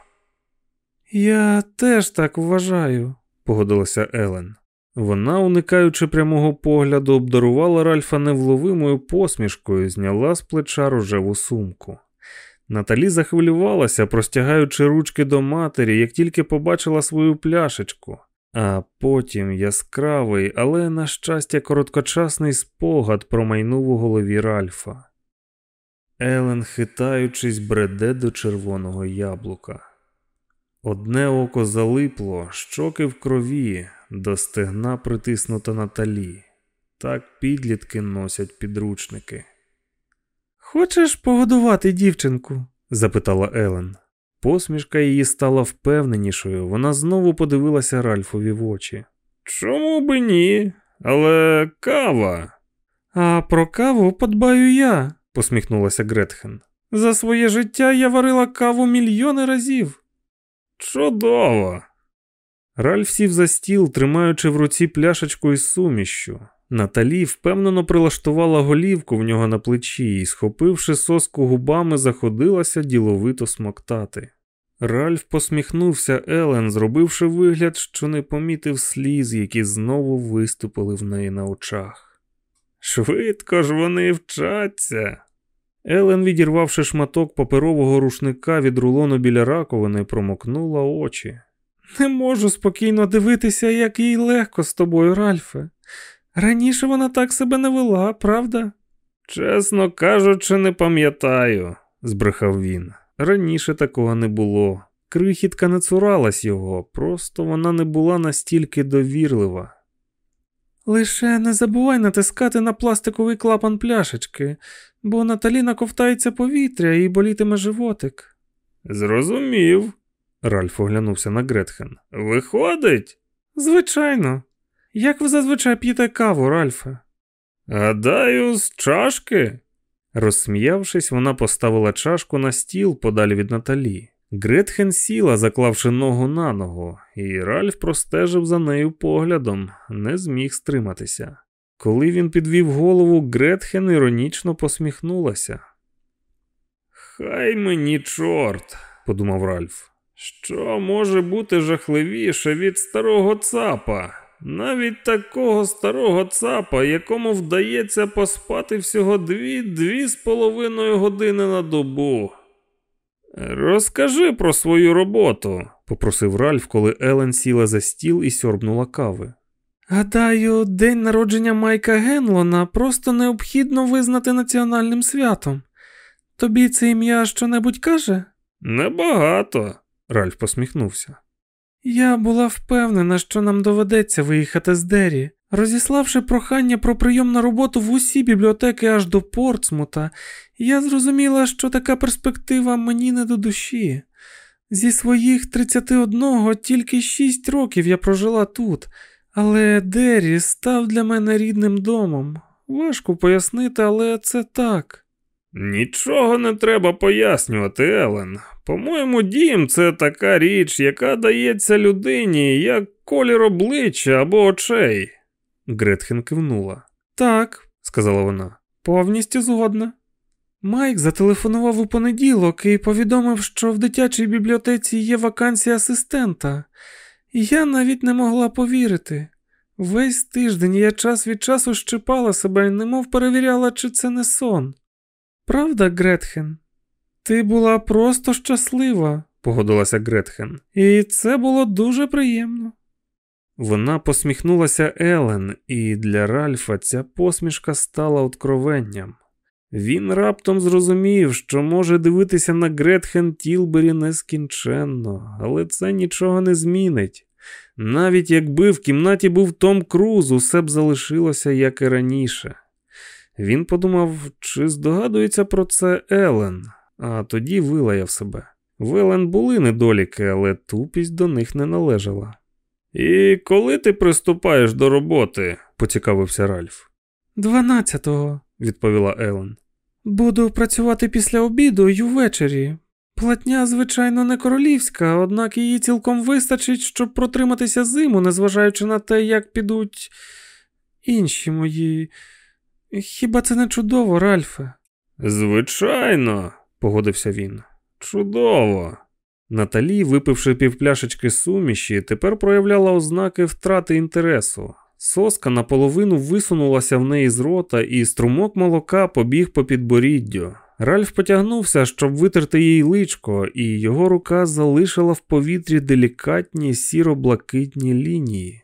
Я теж так вважаю, погодилася Елен. Вона, уникаючи прямого погляду, обдарувала Ральфа невловимою посмішкою, зняла з плеча рожеву сумку. Наталі захвилювалася, простягаючи ручки до матері, як тільки побачила свою пляшечку, а потім яскравий, але, на щастя, короткочасний спогад промайнув у голові Ральфа. Елен, хитаючись, бреде до червоного яблука. Одне око залипло, щоки в крові, до стегна притиснуто Наталі. Так підлітки носять підручники. Хочеш погодувати дівчинку? запитала Елен. Посмішка її стала впевненішою, вона знову подивилася Ральфові в очі. Чому би ні? Але кава. А про каву подбаю я, посміхнулася Гретхен. За своє життя я варила каву мільйони разів. Чудово. Ральф сів за стіл, тримаючи в руці пляшечку із сумішю. Наталі впевнено прилаштувала голівку в нього на плечі і, схопивши соску губами, заходилася діловито смоктати. Ральф посміхнувся Елен, зробивши вигляд, що не помітив сліз, які знову виступили в неї на очах. Швидко ж вони вчаться. Елен, відірвавши шматок паперового рушника від рулону біля раковини, промокнула очі. Не можу спокійно дивитися, як їй легко з тобою, Ральфе. Раніше вона так себе не вела, правда? Чесно кажучи, не пам'ятаю, збрехав він. Раніше такого не було. Крихітка не цуралась його, просто вона не була настільки довірлива. Лише не забувай натискати на пластиковий клапан пляшечки, бо Наталі наковтається повітря і болітиме животик. Зрозумів. Ральф оглянувся на Гретхен. Виходить? Звичайно. Як ви зазвичай п'єте каву, Ральфе? Гадаю, з чашки. Розсміявшись, вона поставила чашку на стіл подалі від Наталі. Гретхен сіла, заклавши ногу на ногу, і Ральф простежив за нею поглядом, не зміг стриматися. Коли він підвів голову, Гретхен іронічно посміхнулася. Хай мені чорт, подумав Ральф. Що може бути жахливіше від старого цапа? Навіть такого старого цапа, якому вдається поспати всього дві-дві з половиною години на добу. Розкажи про свою роботу, попросив Ральф, коли Елен сіла за стіл і сьорбнула кави. Гадаю, день народження Майка Генлона просто необхідно визнати національним святом. Тобі це ім'я щонебудь каже? Небагато, Ральф посміхнувся. Я була впевнена, що нам доведеться виїхати з Дері. Розіславши прохання про прийом на роботу в усі бібліотеки аж до Портсмута, я зрозуміла, що така перспектива мені не до душі. Зі своїх 31 тільки 6 років я прожила тут, але Дері став для мене рідним домом. Важко пояснити, але це так. Нічого не треба пояснювати, Елен. По-моєму, дім це така річ, яка дається людині як колір обличчя або очей. Гретхен кивнула. Так, сказала вона, повністю згодна. Майк зателефонував у понеділок і повідомив, що в дитячій бібліотеці є вакансія асистента. Я навіть не могла повірити. Весь тиждень я час від часу щипала себе, немов перевіряла, чи це не сон. Правда, Гретхен? Ти була просто щаслива, погодилася Гретхен, і це було дуже приємно. Вона посміхнулася Елен, і для Ральфа ця посмішка стала откровенням. Він раптом зрозумів, що може дивитися на Гретхен Тілбері нескінченно, але це нічого не змінить. Навіть якби в кімнаті був Том Круз, усе б залишилося як і раніше. Він подумав, чи здогадується про це Елен, а тоді вилаяв себе. В Елен були недоліки, але тупість до них не належала. І коли ти приступаєш до роботи? поцікавився Ральф. Дванадцятого, відповіла Елен. Буду працювати після обіду й увечері. Платня, звичайно, не королівська, однак її цілком вистачить, щоб протриматися зиму, незважаючи на те, як підуть інші мої. Хіба це не чудово, Ральфе? Звичайно, погодився він. Чудово. Наталі, випивши півпляшечки суміші, тепер проявляла ознаки втрати інтересу. Соска наполовину висунулася в неї з рота, і струмок молока побіг по підборіддю. Ральф потягнувся, щоб витерти їй личко, і його рука залишила в повітрі делікатні сіро-блакитні лінії.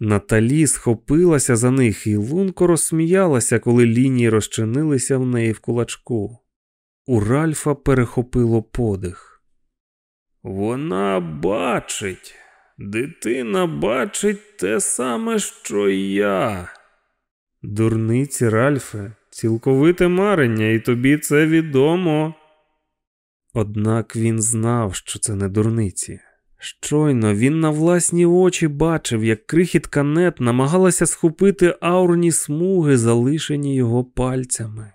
Наталі схопилася за них і лунко розсміялася, коли лінії розчинилися в неї в кулачку. У Ральфа перехопило подих. Вона бачить, дитина бачить те саме, що і я. Дурниці, Ральфе, цілковите марення, і тобі це відомо. Однак він знав, що це не дурниці. Щойно він на власні очі бачив, як крихітка нет намагалася схопити аурні смуги, залишені його пальцями.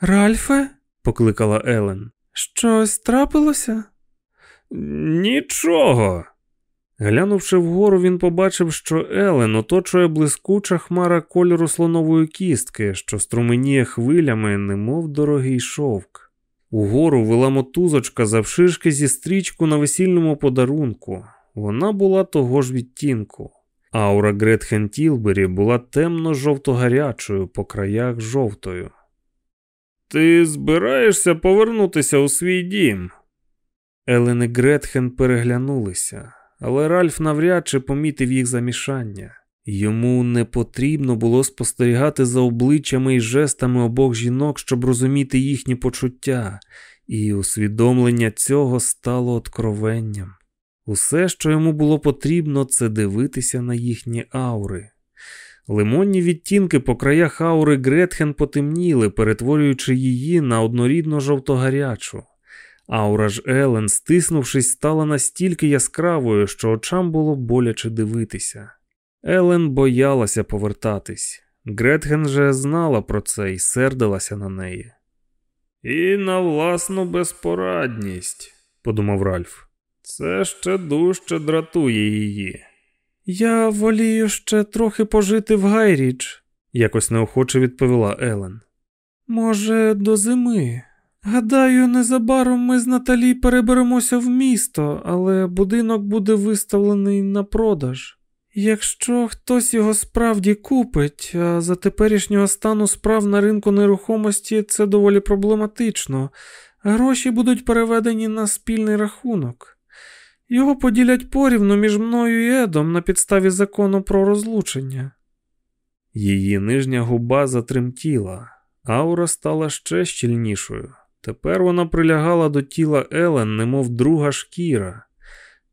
Ральфе? покликала Елен. Щось трапилося? Нічого. Глянувши вгору, він побачив, що Елен оточує блискуча хмара кольору слонової кістки, що струменіє хвилями, немов дорогий шовк. Угору вела мотузочка завшишки зі стрічку на весільному подарунку. Вона була того ж відтінку. Аура Гретхен Тілбері була темно-жовто-гарячою, по краях жовтою. Ти збираєшся повернутися у свій дім? Елен і Гретхен переглянулися, але Ральф навряд чи помітив їх замішання. Йому не потрібно було спостерігати за обличчями і жестами обох жінок, щоб розуміти їхні почуття, і усвідомлення цього стало откровенням. Усе, що йому було потрібно, це дивитися на їхні аури. Лимонні відтінки по краях аури Гретхен потемніли, перетворюючи її на однорідно жовто-гарячу. Аура ж Елен, стиснувшись, стала настільки яскравою, що очам було боляче дивитися. Елен боялася повертатись. Гретхен же знала про це і сердилася на неї. І на власну безпорадність, подумав Ральф. Це ще дужче дратує її. Я волію ще трохи пожити в Гайріч, якось неохоче відповіла Елен. Може, до зими. Гадаю, незабаром ми з Наталі переберемося в місто, але будинок буде виставлений на продаж. Якщо хтось його справді купить, а за теперішнього стану справ на ринку нерухомості це доволі проблематично, гроші будуть переведені на спільний рахунок. Його поділять порівну між мною і Едом на підставі закону про розлучення. Її нижня губа затремтіла, аура стала ще щільнішою. Тепер вона прилягала до тіла Елен, немов друга шкіра.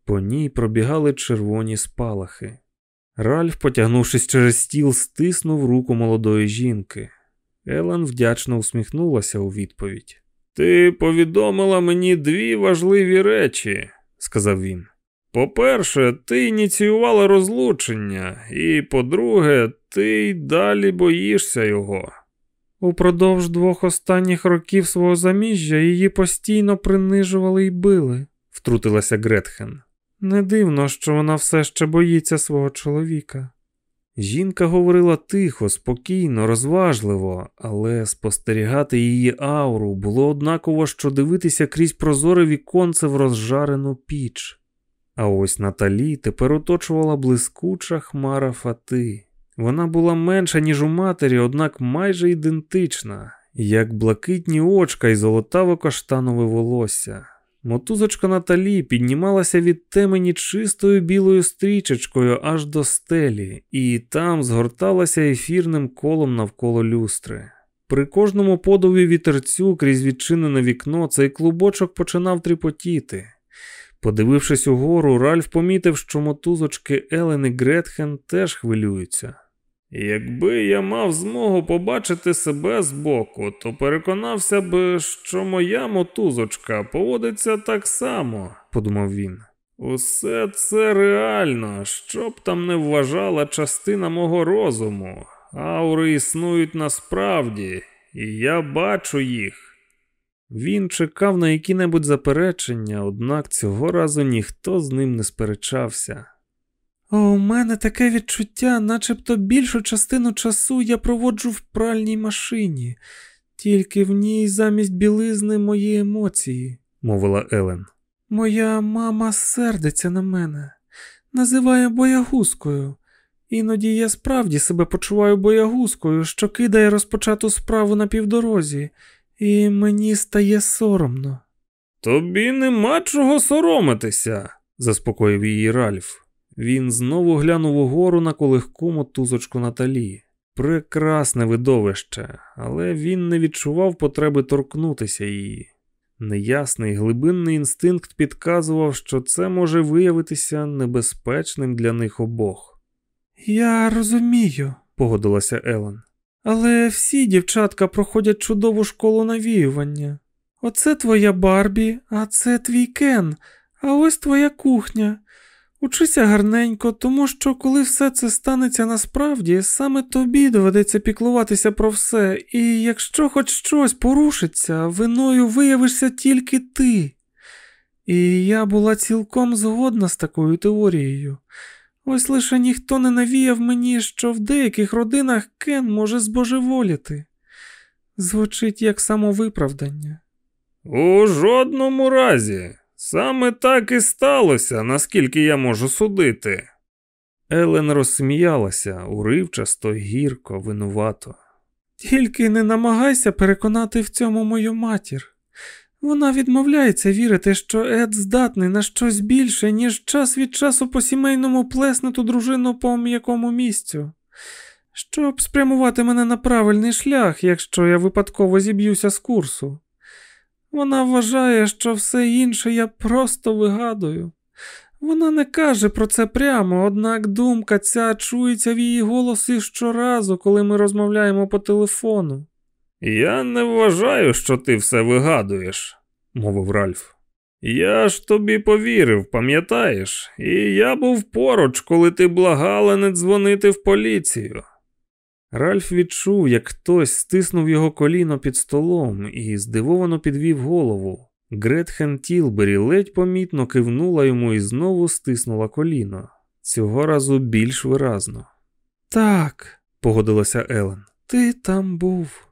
По ній пробігали червоні спалахи. Ральф, потягнувшись через стіл, стиснув руку молодої жінки. Елен вдячно усміхнулася у відповідь. Ти повідомила мені дві важливі речі, сказав він. По-перше, ти ініціювала розлучення, і по-друге, ти й далі боїшся його. Упродовж двох останніх років свого заміжжя її постійно принижували і били, втрутилася Гретхен. Не дивно, що вона все ще боїться свого чоловіка. Жінка говорила тихо, спокійно, розважливо, але спостерігати її ауру було однаково, що дивитися крізь прозоре віконце в розжарену піч. А ось Наталі тепер оточувала блискуча хмара фати. Вона була менша, ніж у матері, однак майже ідентична, як блакитні очка і золотаво каштанове волосся. Мотузочка Наталі піднімалася від темені чистою білою стрічечкою аж до стелі, і там згорталася ефірним колом навколо люстри. При кожному подові вітерцю крізь відчинене вікно цей клубочок починав тріпотіти. Подивившись угору, Ральф помітив, що мотузочки Елен і Гретхен теж хвилюються. Якби я мав змогу побачити себе збоку, то переконався б, що моя мотузочка поводиться так само, подумав він. Усе це реально, що б там не вважала частина мого розуму. Аури існують насправді, і я бачу їх. Він чекав на які-небудь заперечення, однак цього разу ніхто з ним не сперечався. У мене таке відчуття, начебто більшу частину часу я проводжу в пральній машині, тільки в ній замість білизни мої емоції, мовила Елен. Моя мама сердиться на мене, називає боягузкою. Іноді я справді себе почуваю боягузкою, що кидає розпочату справу на півдорозі, і мені стає соромно. Тобі нема чого соромитися, заспокоїв її Ральф. Він знову глянув угору на колихку мотузочку Наталі. Прекрасне видовище, але він не відчував потреби торкнутися її. Неясний глибинний інстинкт підказував, що це може виявитися небезпечним для них обох. Я розумію, погодилася Елен. Але всі дівчатка проходять чудову школу навіювання. Оце твоя Барбі, а це твій Кен, а ось твоя кухня. Учися гарненько, тому що коли все це станеться насправді, саме тобі доведеться піклуватися про все, і якщо хоч щось порушиться, виною виявишся тільки ти. І я була цілком згодна з такою теорією. Ось лише ніхто не навіяв мені, що в деяких родинах Кен може збожеволіти. Звучить як самовиправдання. У жодному разі. Саме так і сталося, наскільки я можу судити. Елен розсміялася уривчасто, гірко, винувато. Тільки не намагайся переконати в цьому мою матір. Вона відмовляється вірити, що Ед здатний на щось більше, ніж час від часу по сімейному плеснуту дружину по м'якому місцю. Щоб спрямувати мене на правильний шлях, якщо я випадково зіб'юся з курсу. Вона вважає, що все інше я просто вигадую. Вона не каже про це прямо, однак думка ця чується в її голосі щоразу, коли ми розмовляємо по телефону. Я не вважаю, що ти все вигадуєш, мовив Ральф. Я ж тобі повірив, пам'ятаєш, і я був поруч, коли ти благала не дзвонити в поліцію. Ральф відчув, як хтось стиснув його коліно під столом і здивовано підвів голову. Гретхен Тілбері ледь помітно кивнула йому і знову стиснула коліно, цього разу більш виразно. Так, погодилася Елен, ти там був.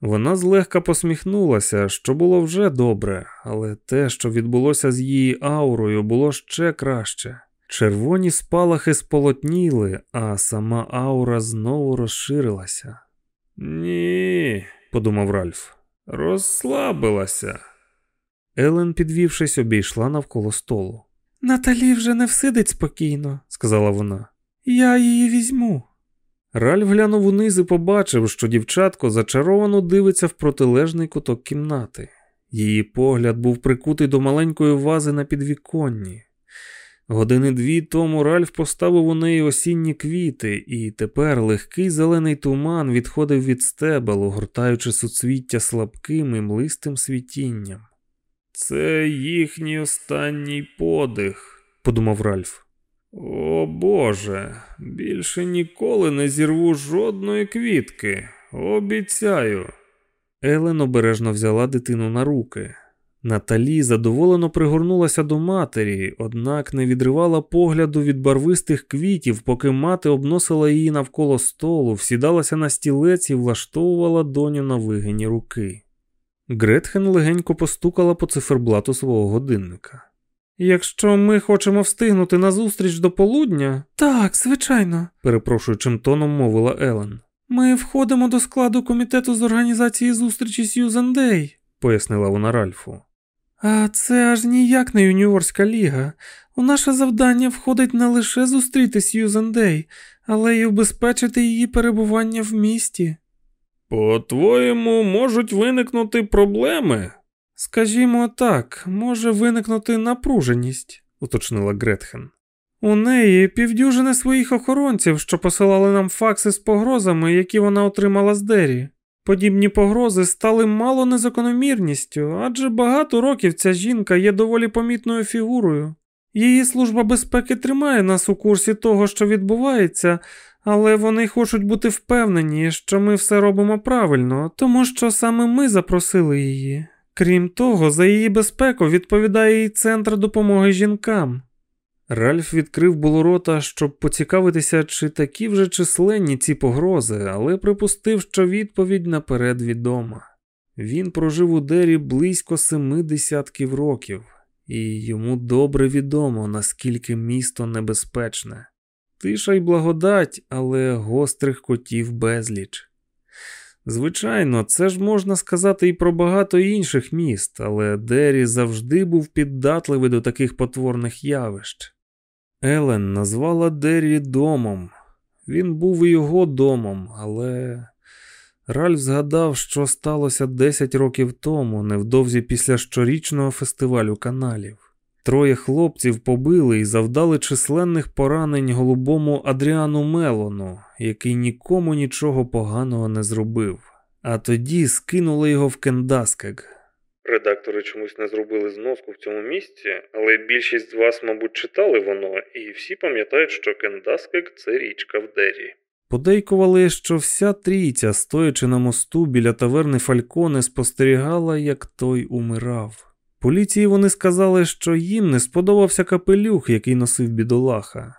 Вона злегка посміхнулася, що було вже добре, але те, що відбулося з її аурою, було ще краще. Червоні спалахи сполотніли, а сама аура знову розширилася. Ні, подумав Ральф, розслабилася. Елен, підвівшись, обійшла навколо столу. Наталі вже не всидить спокійно, сказала вона. Я її візьму. Ральф глянув униз і побачив, що дівчатко зачаровано дивиться в протилежний куток кімнати. Її погляд був прикутий до маленької вази на підвіконні. Години дві тому Ральф поставив у неї осінні квіти, і тепер легкий зелений туман відходив від стебел, огортаючи суцвіття слабким і млистим світінням. Це їхній останній подих, подумав Ральф. О Боже, більше ніколи не зірву жодної квітки. Обіцяю. Елен обережно взяла дитину на руки. Наталі задоволено пригорнулася до матері, однак не відривала погляду від барвистих квітів, поки мати обносила її навколо столу, всідалася на стілець і влаштовувала доню на вигині руки. Гретхен легенько постукала по циферблату свого годинника. Якщо ми хочемо встигнути на зустріч до полудня, так, звичайно, перепрошуючим тоном мовила Елен. Ми входимо до складу комітету з організації зустрічі Сьюзен Дей, пояснила вона Ральфу. А це аж ніяк не юніорська ліга. У наше завдання входить не лише зустріти Сьюзен Дей, але й убезпечити її перебування в місті. По-твоєму, можуть виникнути проблеми? Скажімо так, може виникнути напруженість, уточнила Гретхен. У неї півдюжини своїх охоронців, що посилали нам факси з погрозами, які вона отримала з Дері. Подібні погрози стали мало незакономірністю, адже багато років ця жінка є доволі помітною фігурою. Її служба безпеки тримає нас у курсі того, що відбувається, але вони хочуть бути впевнені, що ми все робимо правильно, тому що саме ми запросили її. Крім того, за її безпеку відповідає і центр допомоги жінкам. Ральф відкрив було рота, щоб поцікавитися, чи такі вже численні ці погрози, але припустив, що відповідь наперед відома. Він прожив у Дері близько семи десятків років, і йому добре відомо, наскільки місто небезпечне. Тиша й благодать, але гострих кутів безліч. Звичайно, це ж можна сказати і про багато інших міст, але Дері завжди був піддатливий до таких потворних явищ. Елен назвала Дері домом. Він був його домом, але Ральф згадав, що сталося 10 років тому, невдовзі після щорічного фестивалю каналів. Троє хлопців побили і завдали численних поранень голубому Адріану Мелону, який нікому нічого поганого не зробив, а тоді скинули його в Кендаскег. Редактори чомусь не зробили зноску в цьому місці, але більшість з вас, мабуть, читали воно, і всі пам'ятають, що Кендаскек це річка в Дері. Подейкували, що вся трійця, стоячи на мосту біля таверни Фальконе, спостерігала, як той умирав. Поліції вони сказали, що їм не сподобався капелюх, який носив бідолаха.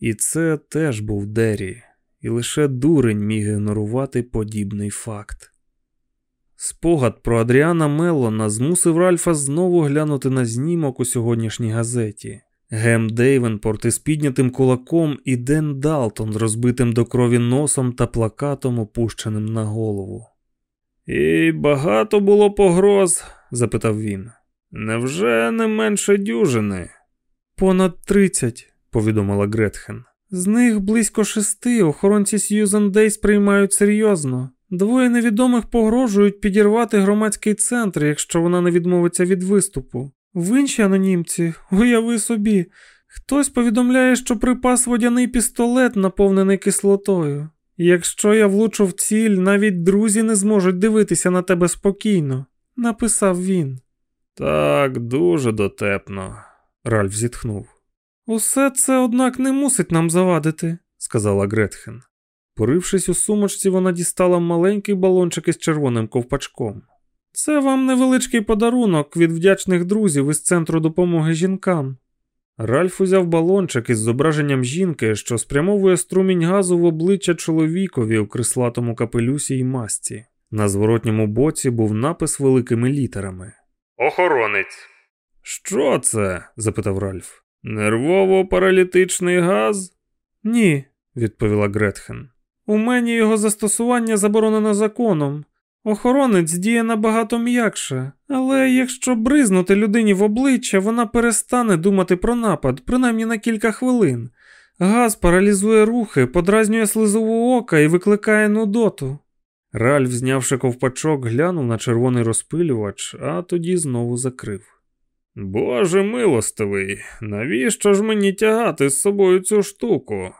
І це теж був Дері, і лише дурень міг ігнорувати подібний факт. Спогад про Адріана Меллона змусив Ральфа знову глянути на знімок у сьогоднішній газеті. Гем Дейвенпорт із піднятим кулаком і Ден Далтон розбитим до крові носом та плакатом, опущеним на голову. І багато було погроз? запитав він. Невже не менше дюжини? Понад тридцять, повідомила Гретхен. З них близько шести охоронці Сьюзен Дей сприймають серйозно. Двоє невідомих погрожують підірвати громадський центр, якщо вона не відмовиться від виступу. В інші анонімці, уяви собі, хтось повідомляє, що припас водяний пістолет, наповнений кислотою. Якщо я влучу в ціль, навіть друзі не зможуть дивитися на тебе спокійно, написав він. Так, дуже дотепно, Ральф зітхнув. Усе це, однак, не мусить нам завадити, сказала Гретхен. Порившись у сумочці, вона дістала маленький балончик із червоним ковпачком. Це вам невеличкий подарунок від вдячних друзів із центру допомоги жінкам. Ральф узяв балончик із зображенням жінки, що спрямовує струмінь газу в обличчя чоловікові у крислатому капелюсі й масці. На зворотньому боці був напис великими літерами. Охоронець. Що це? запитав Ральф. Нервово-паралітичний газ? Ні, відповіла Гретхен. У мені його застосування заборонено законом. Охоронець діє набагато м'якше, але якщо бризнути людині в обличчя, вона перестане думати про напад, принаймні на кілька хвилин. Газ паралізує рухи, подразнює слизову ока і викликає нудоту. Ральф, знявши ковпачок, глянув на червоний розпилювач, а тоді знову закрив. Боже милостивий, навіщо ж мені тягати з собою цю штуку?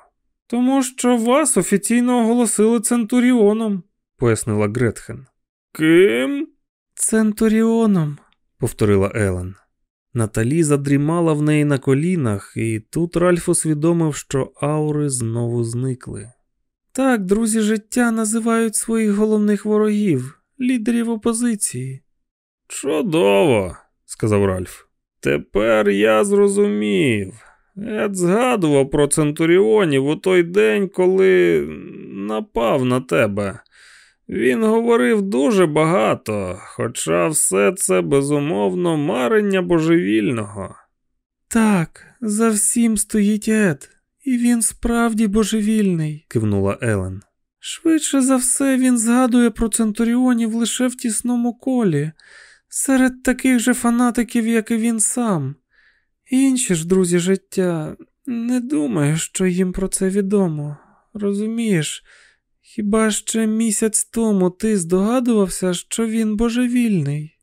Тому що вас офіційно оголосили Центуріоном, пояснила Гретхен. Ким? Центуріоном, повторила Елен. Наталі задрімала в неї на колінах, і тут Ральф усвідомив, що аури знову зникли. Так, друзі життя називають своїх головних ворогів, лідерів опозиції. Чудово, сказав Ральф. Тепер я зрозумів. Ед згадував про Центуріонів у той день, коли напав на тебе. Він говорив дуже багато, хоча все це безумовно марення божевільного. Так, за всім стоїть Ед, і він справді божевільний, кивнула Елен. Швидше за все, він згадує про Центуріонів лише в тісному колі, серед таких же фанатиків, як і він сам. Інші ж друзі життя, не думаю, що їм про це відомо. Розумієш, хіба ще місяць тому ти здогадувався, що він божевільний?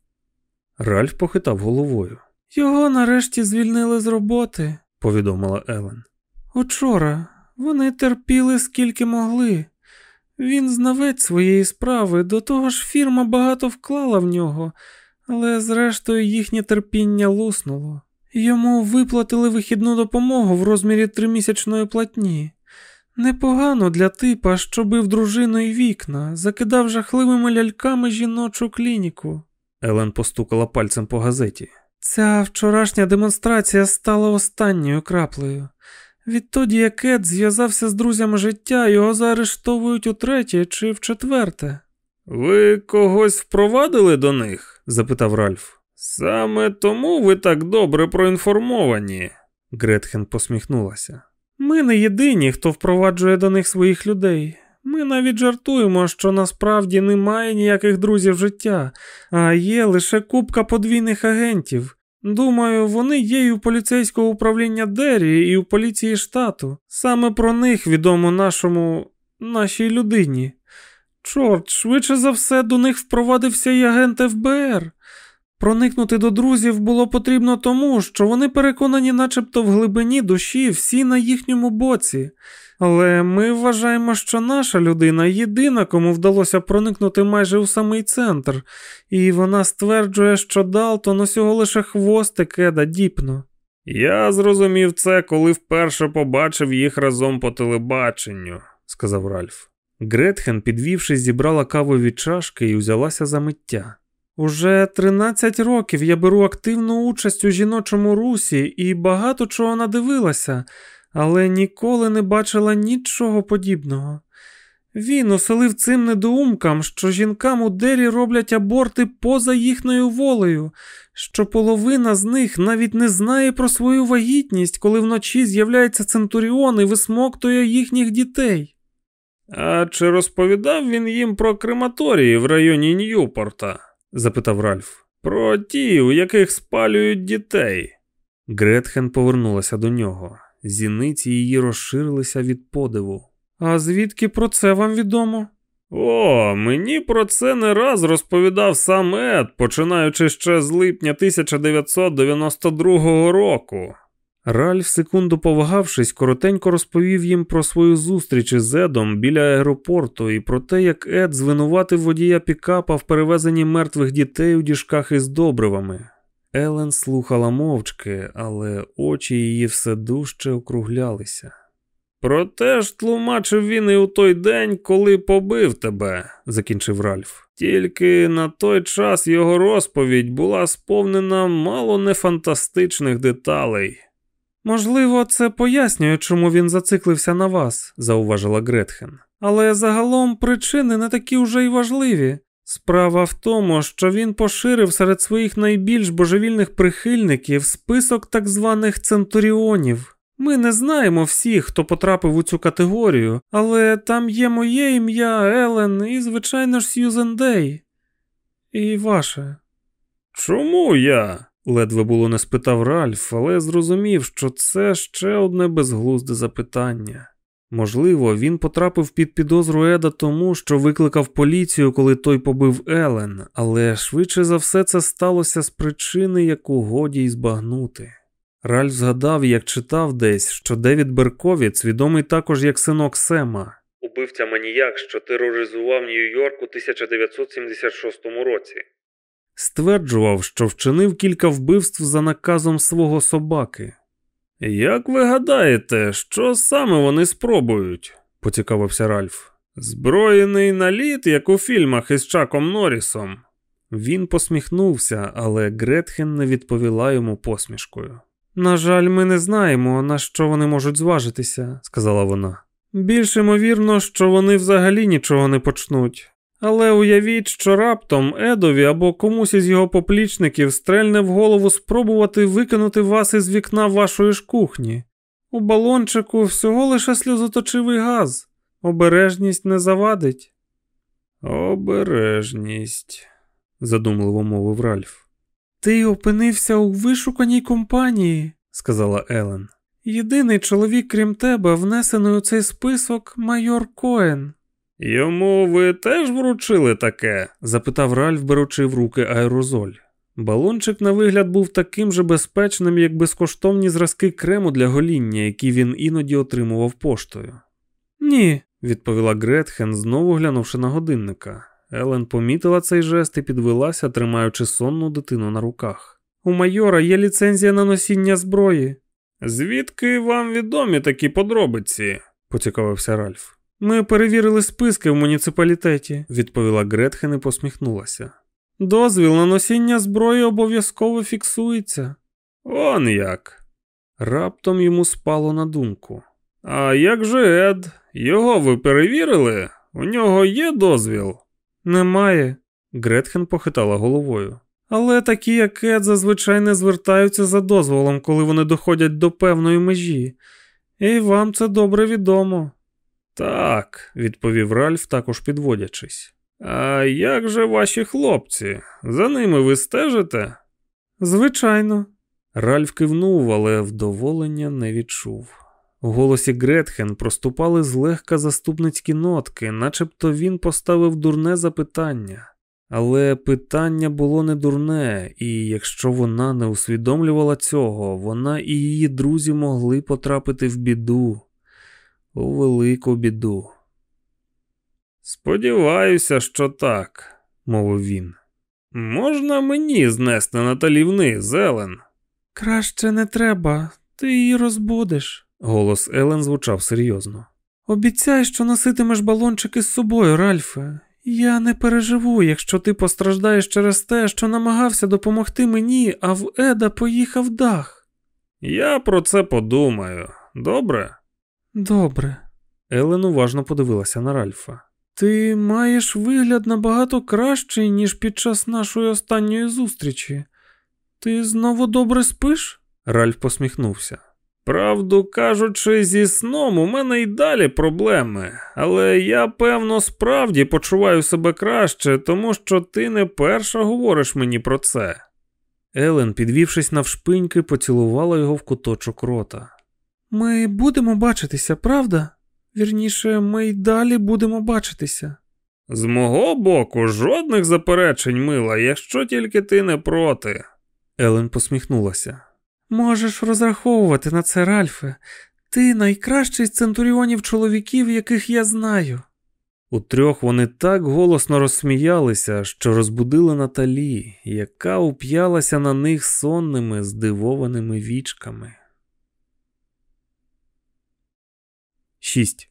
Ральф похитав головою. Його нарешті звільнили з роботи, повідомила Елен. Учора вони терпіли скільки могли. Він знавець своєї справи, до того ж фірма багато вклала в нього, але зрештою їхнє терпіння луснуло. Йому виплатили вихідну допомогу в розмірі тримісячної платні. Непогано для типа, що бив дружину і вікна, закидав жахливими ляльками жіночу клініку. Елен постукала пальцем по газеті. Ця вчорашня демонстрація стала останньою краплею. Відтоді, як Ед зв'язався з друзями життя, його заарештовують утретє чи в четверте. Ви когось впровадили до них? запитав Ральф. Саме тому ви так добре проінформовані. Гретхен посміхнулася. Ми не єдині, хто впроваджує до них своїх людей. Ми навіть жартуємо, що насправді немає ніяких друзів життя, а є лише купка подвійних агентів. Думаю, вони є і у поліцейського управління Дері, і у поліції штату. Саме про них відомо нашому нашій людині. Чорт, швидше за все, до них впровадився і агент ФБР. Проникнути до друзів було потрібно тому, що вони переконані, начебто в глибині душі всі на їхньому боці. Але ми вважаємо, що наша людина єдина, кому вдалося проникнути майже у самий центр, і вона стверджує, що Далтон усього лише хвостик Еда Діпно. Я зрозумів це, коли вперше побачив їх разом по телебаченню, сказав Ральф. Гретхен, підвівшись, зібрала кавові чашки і взялася за миття. Уже 13 років я беру активну участь у жіночому русі і багато чого надивилася, але ніколи не бачила нічого подібного. Він оселив цим недоумкам, що жінкам у дері роблять аборти поза їхньою волею, що половина з них навіть не знає про свою вагітність, коли вночі з'являється Центуріон і висмоктує їхніх дітей. А чи розповідав він їм про крематорії в районі Ньюпорта? запитав Ральф. Про ті, у яких спалюють дітей. Гретхен повернулася до нього. Зіниці її розширилися від подиву. А звідки про це вам відомо? О, мені про це не раз розповідав сам Ед, починаючи ще з липня 1992 року. Ральф, секунду повагавшись, коротенько розповів їм про свою зустріч із Едом біля аеропорту і про те, як Ед звинуватив водія пікапа в перевезенні мертвих дітей у діжках із добривами. Елен слухала мовчки, але очі її все дужче округлялися. Проте ж тлумачив він і у той день, коли побив тебе, закінчив Ральф. Тільки на той час його розповідь була сповнена мало нефантастичних деталей. Можливо, це пояснює, чому він зациклився на вас, зауважила Гретхен. Але загалом причини не такі вже й важливі. Справа в тому, що він поширив серед своїх найбільш божевільних прихильників список так званих центуріонів. Ми не знаємо всіх, хто потрапив у цю категорію, але там є моє ім'я, Елен і, звичайно ж, Сьюзен Дей. І ваше. Чому я? ледве було не спитав Ральф, але зрозумів, що це ще одне безглузде запитання. Можливо, він потрапив під підозру Еда тому, що викликав поліцію, коли той побив Елен, але швидше за все це сталося з причини, яку годі й збагнути. Ральф згадав, як читав десь, що Девід Берковіц відомий також як синок Сема. Убивця маніяк, що тероризував Нью-Йорк у 1976 році. Стверджував, що вчинив кілька вбивств за наказом свого собаки. Як ви гадаєте, що саме вони спробують? поцікавився Ральф. Зброєний наліт, як у фільмах із Чаком Норрісом. Він посміхнувся, але Гретхен не відповіла йому посмішкою. На жаль, ми не знаємо, на що вони можуть зважитися, сказала вона. Більш ймовірно, що вони взагалі нічого не почнуть. Але уявіть, що раптом Едові або комусь із його поплічників стрельне в голову спробувати викинути вас із вікна вашої ж кухні. У балончику всього лише сльозоточивий газ. Обережність не завадить. Обережність, задумливо мовив Ральф. Ти опинився у вишуканій компанії, сказала Елен. Єдиний чоловік, крім тебе, внесений у цей список майор Коен. Йому ви теж вручили таке? запитав Ральф, беручи в руки аерозоль. Балончик, на вигляд, був таким же безпечним, як безкоштовні зразки крему для гоління, які він іноді отримував поштою. Ні, відповіла Гретхен, знову глянувши на годинника. Елен помітила цей жест і підвелася, тримаючи сонну дитину на руках. У майора є ліцензія на носіння зброї. Звідки вам відомі такі подробиці? поцікавився Ральф. Ми перевірили списки в муніципалітеті, відповіла Гретхен і посміхнулася. Дозвіл на носіння зброї обов'язково фіксується. Он як. Раптом йому спало на думку. А як же Ед? Його ви перевірили? У нього є дозвіл? Немає. Гретхен похитала головою. Але такі, як Ед, зазвичай не звертаються за дозволом, коли вони доходять до певної межі. І вам це добре відомо. Так, відповів Ральф, також підводячись. А як же ваші хлопці? За ними ви стежите? Звичайно. Ральф кивнув, але вдоволення не відчув. У голосі Гретхен проступали злегка заступницькі нотки, начебто він поставив дурне запитання. Але питання було не дурне, і якщо вона не усвідомлювала цього, вона і її друзі могли потрапити в біду, у велику біду. Сподіваюся, що так, мовив він. Можна мені знести Наталі вниз, Елен? Краще не треба, ти її розбудиш. Голос Елен звучав серйозно. Обіцяй, що носитимеш балончики з собою, Ральфе. Я не переживу, якщо ти постраждаєш через те, що намагався допомогти мені, а в Еда поїхав дах. Я про це подумаю. Добре? Добре. Елен уважно подивилася на Ральфа. Ти маєш вигляд набагато кращий, ніж під час нашої останньої зустрічі. Ти знову добре спиш? Ральф посміхнувся. Правду кажучи, зі сном у мене й далі проблеми, але я, певно, справді почуваю себе краще, тому що ти не перша говориш мені про це. Елен, підвівшись навшпиньки, поцілувала його в куточок рота. Ми будемо бачитися, правда? Вірніше, ми й далі будемо бачитися. З мого боку, жодних заперечень, мила, якщо тільки ти не проти. Елен посміхнулася. Можеш розраховувати на це, Ральфе. Ти найкращий з центуріонів чоловіків, яких я знаю. Утрьох вони так голосно розсміялися, що розбудили Наталі, яка уп'ялася на них сонними, здивованими вічками. 6.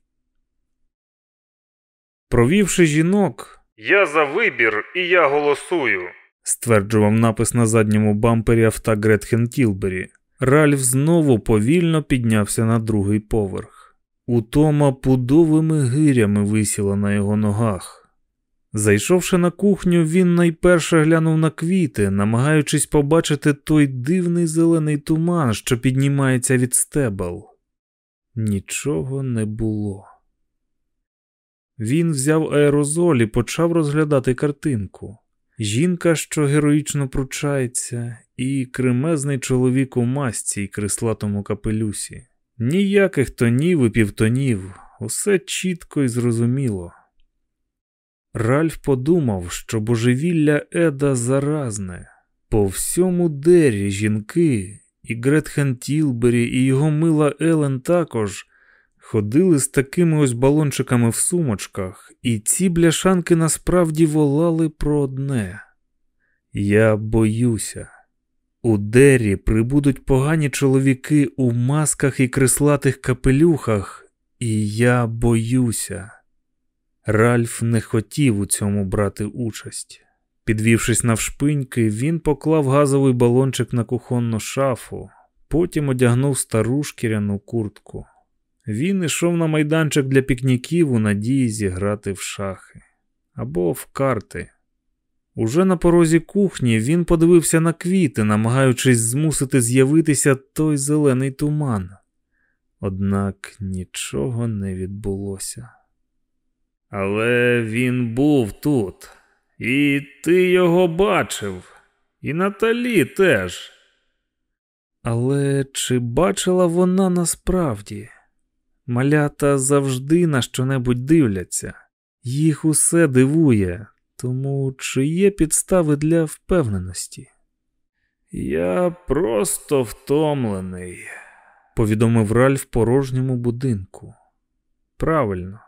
Провівши жінок, Я за вибір і я голосую. стверджував напис на задньому бампері авто Гретхен Тілбері. Ральф знову повільно піднявся на другий поверх. Утома пудовими гирями висіла на його ногах. Зайшовши на кухню, він найперше глянув на квіти, намагаючись побачити той дивний зелений туман, що піднімається від стебел. Нічого не було. Він взяв аерозоль і почав розглядати картинку. Жінка, що героїчно пручається, і кремезний чоловік у масці й крислатому капелюсі. Ніяких тонів і півтонів, усе чітко і зрозуміло. Ральф подумав, що божевілля Еда заразне. По всьому дері жінки, і Гретхен Тілбері, і його мила Елен також ходили з такими ось балончиками в сумочках, і ці бляшанки насправді волали про одне. Я боюся. У дері прибудуть погані чоловіки у масках і крислатих капелюхах, і я боюся. Ральф не хотів у цьому брати участь. Підвівшись навшпиньки, він поклав газовий балончик на кухонну шафу, потім одягнув стару шкіряну куртку. Він ішов на майданчик для пікніків у надії зіграти в шахи або в карти. Уже на порозі кухні він подивився на квіти, намагаючись змусити з'явитися той зелений туман. Однак нічого не відбулося. Але він був тут, і ти його бачив, і Наталі теж. Але чи бачила вона насправді? Малята завжди на щонебудь дивляться, їх усе дивує, тому чи є підстави для впевненості? Я просто втомлений, повідомив Ральф порожньому будинку. Правильно,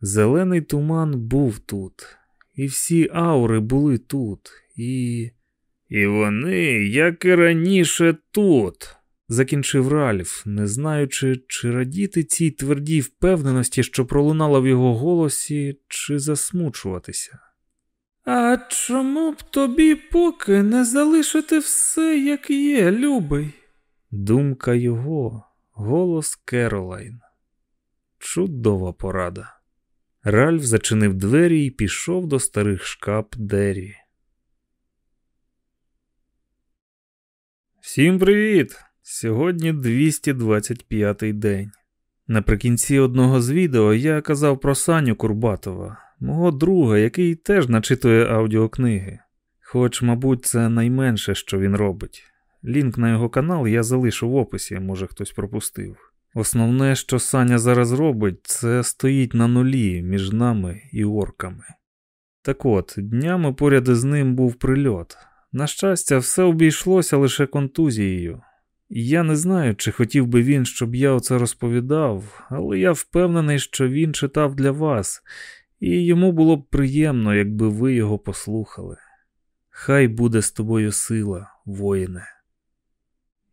зелений туман був тут, і всі аури були тут, і. І вони, як і раніше, тут, закінчив Ральф, не знаючи, чи радіти цій твердій впевненості, що пролунала в його голосі, чи засмучуватися. А чому б тобі поки не залишити все, як є, любий? Думка його, голос Керолайн. Чудова порада. Ральф зачинив двері і пішов до старих шкап Дері. Всім привіт! Сьогодні 225-й день. Наприкінці одного з відео я казав про Саню Курбатова, мого друга, який теж начитує аудіокниги. Хоч, мабуть, це найменше, що він робить. Лінк на його канал я залишу в описі, може хтось пропустив. Основне, що Саня зараз робить, це стоїть на нулі між нами і орками. Так от, днями поряд із ним був прильот. На щастя, все обійшлося лише контузією. Я не знаю, чи хотів би він, щоб я оце розповідав, але я впевнений, що він читав для вас, і йому було б приємно, якби ви його послухали. Хай буде з тобою сила, воїне.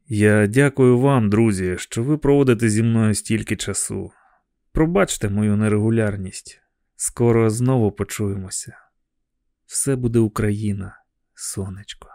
Я дякую вам, друзі, що ви проводите зі мною стільки часу. Пробачте мою нерегулярність. Скоро знову почуємося. Все буде Україна, сонечко.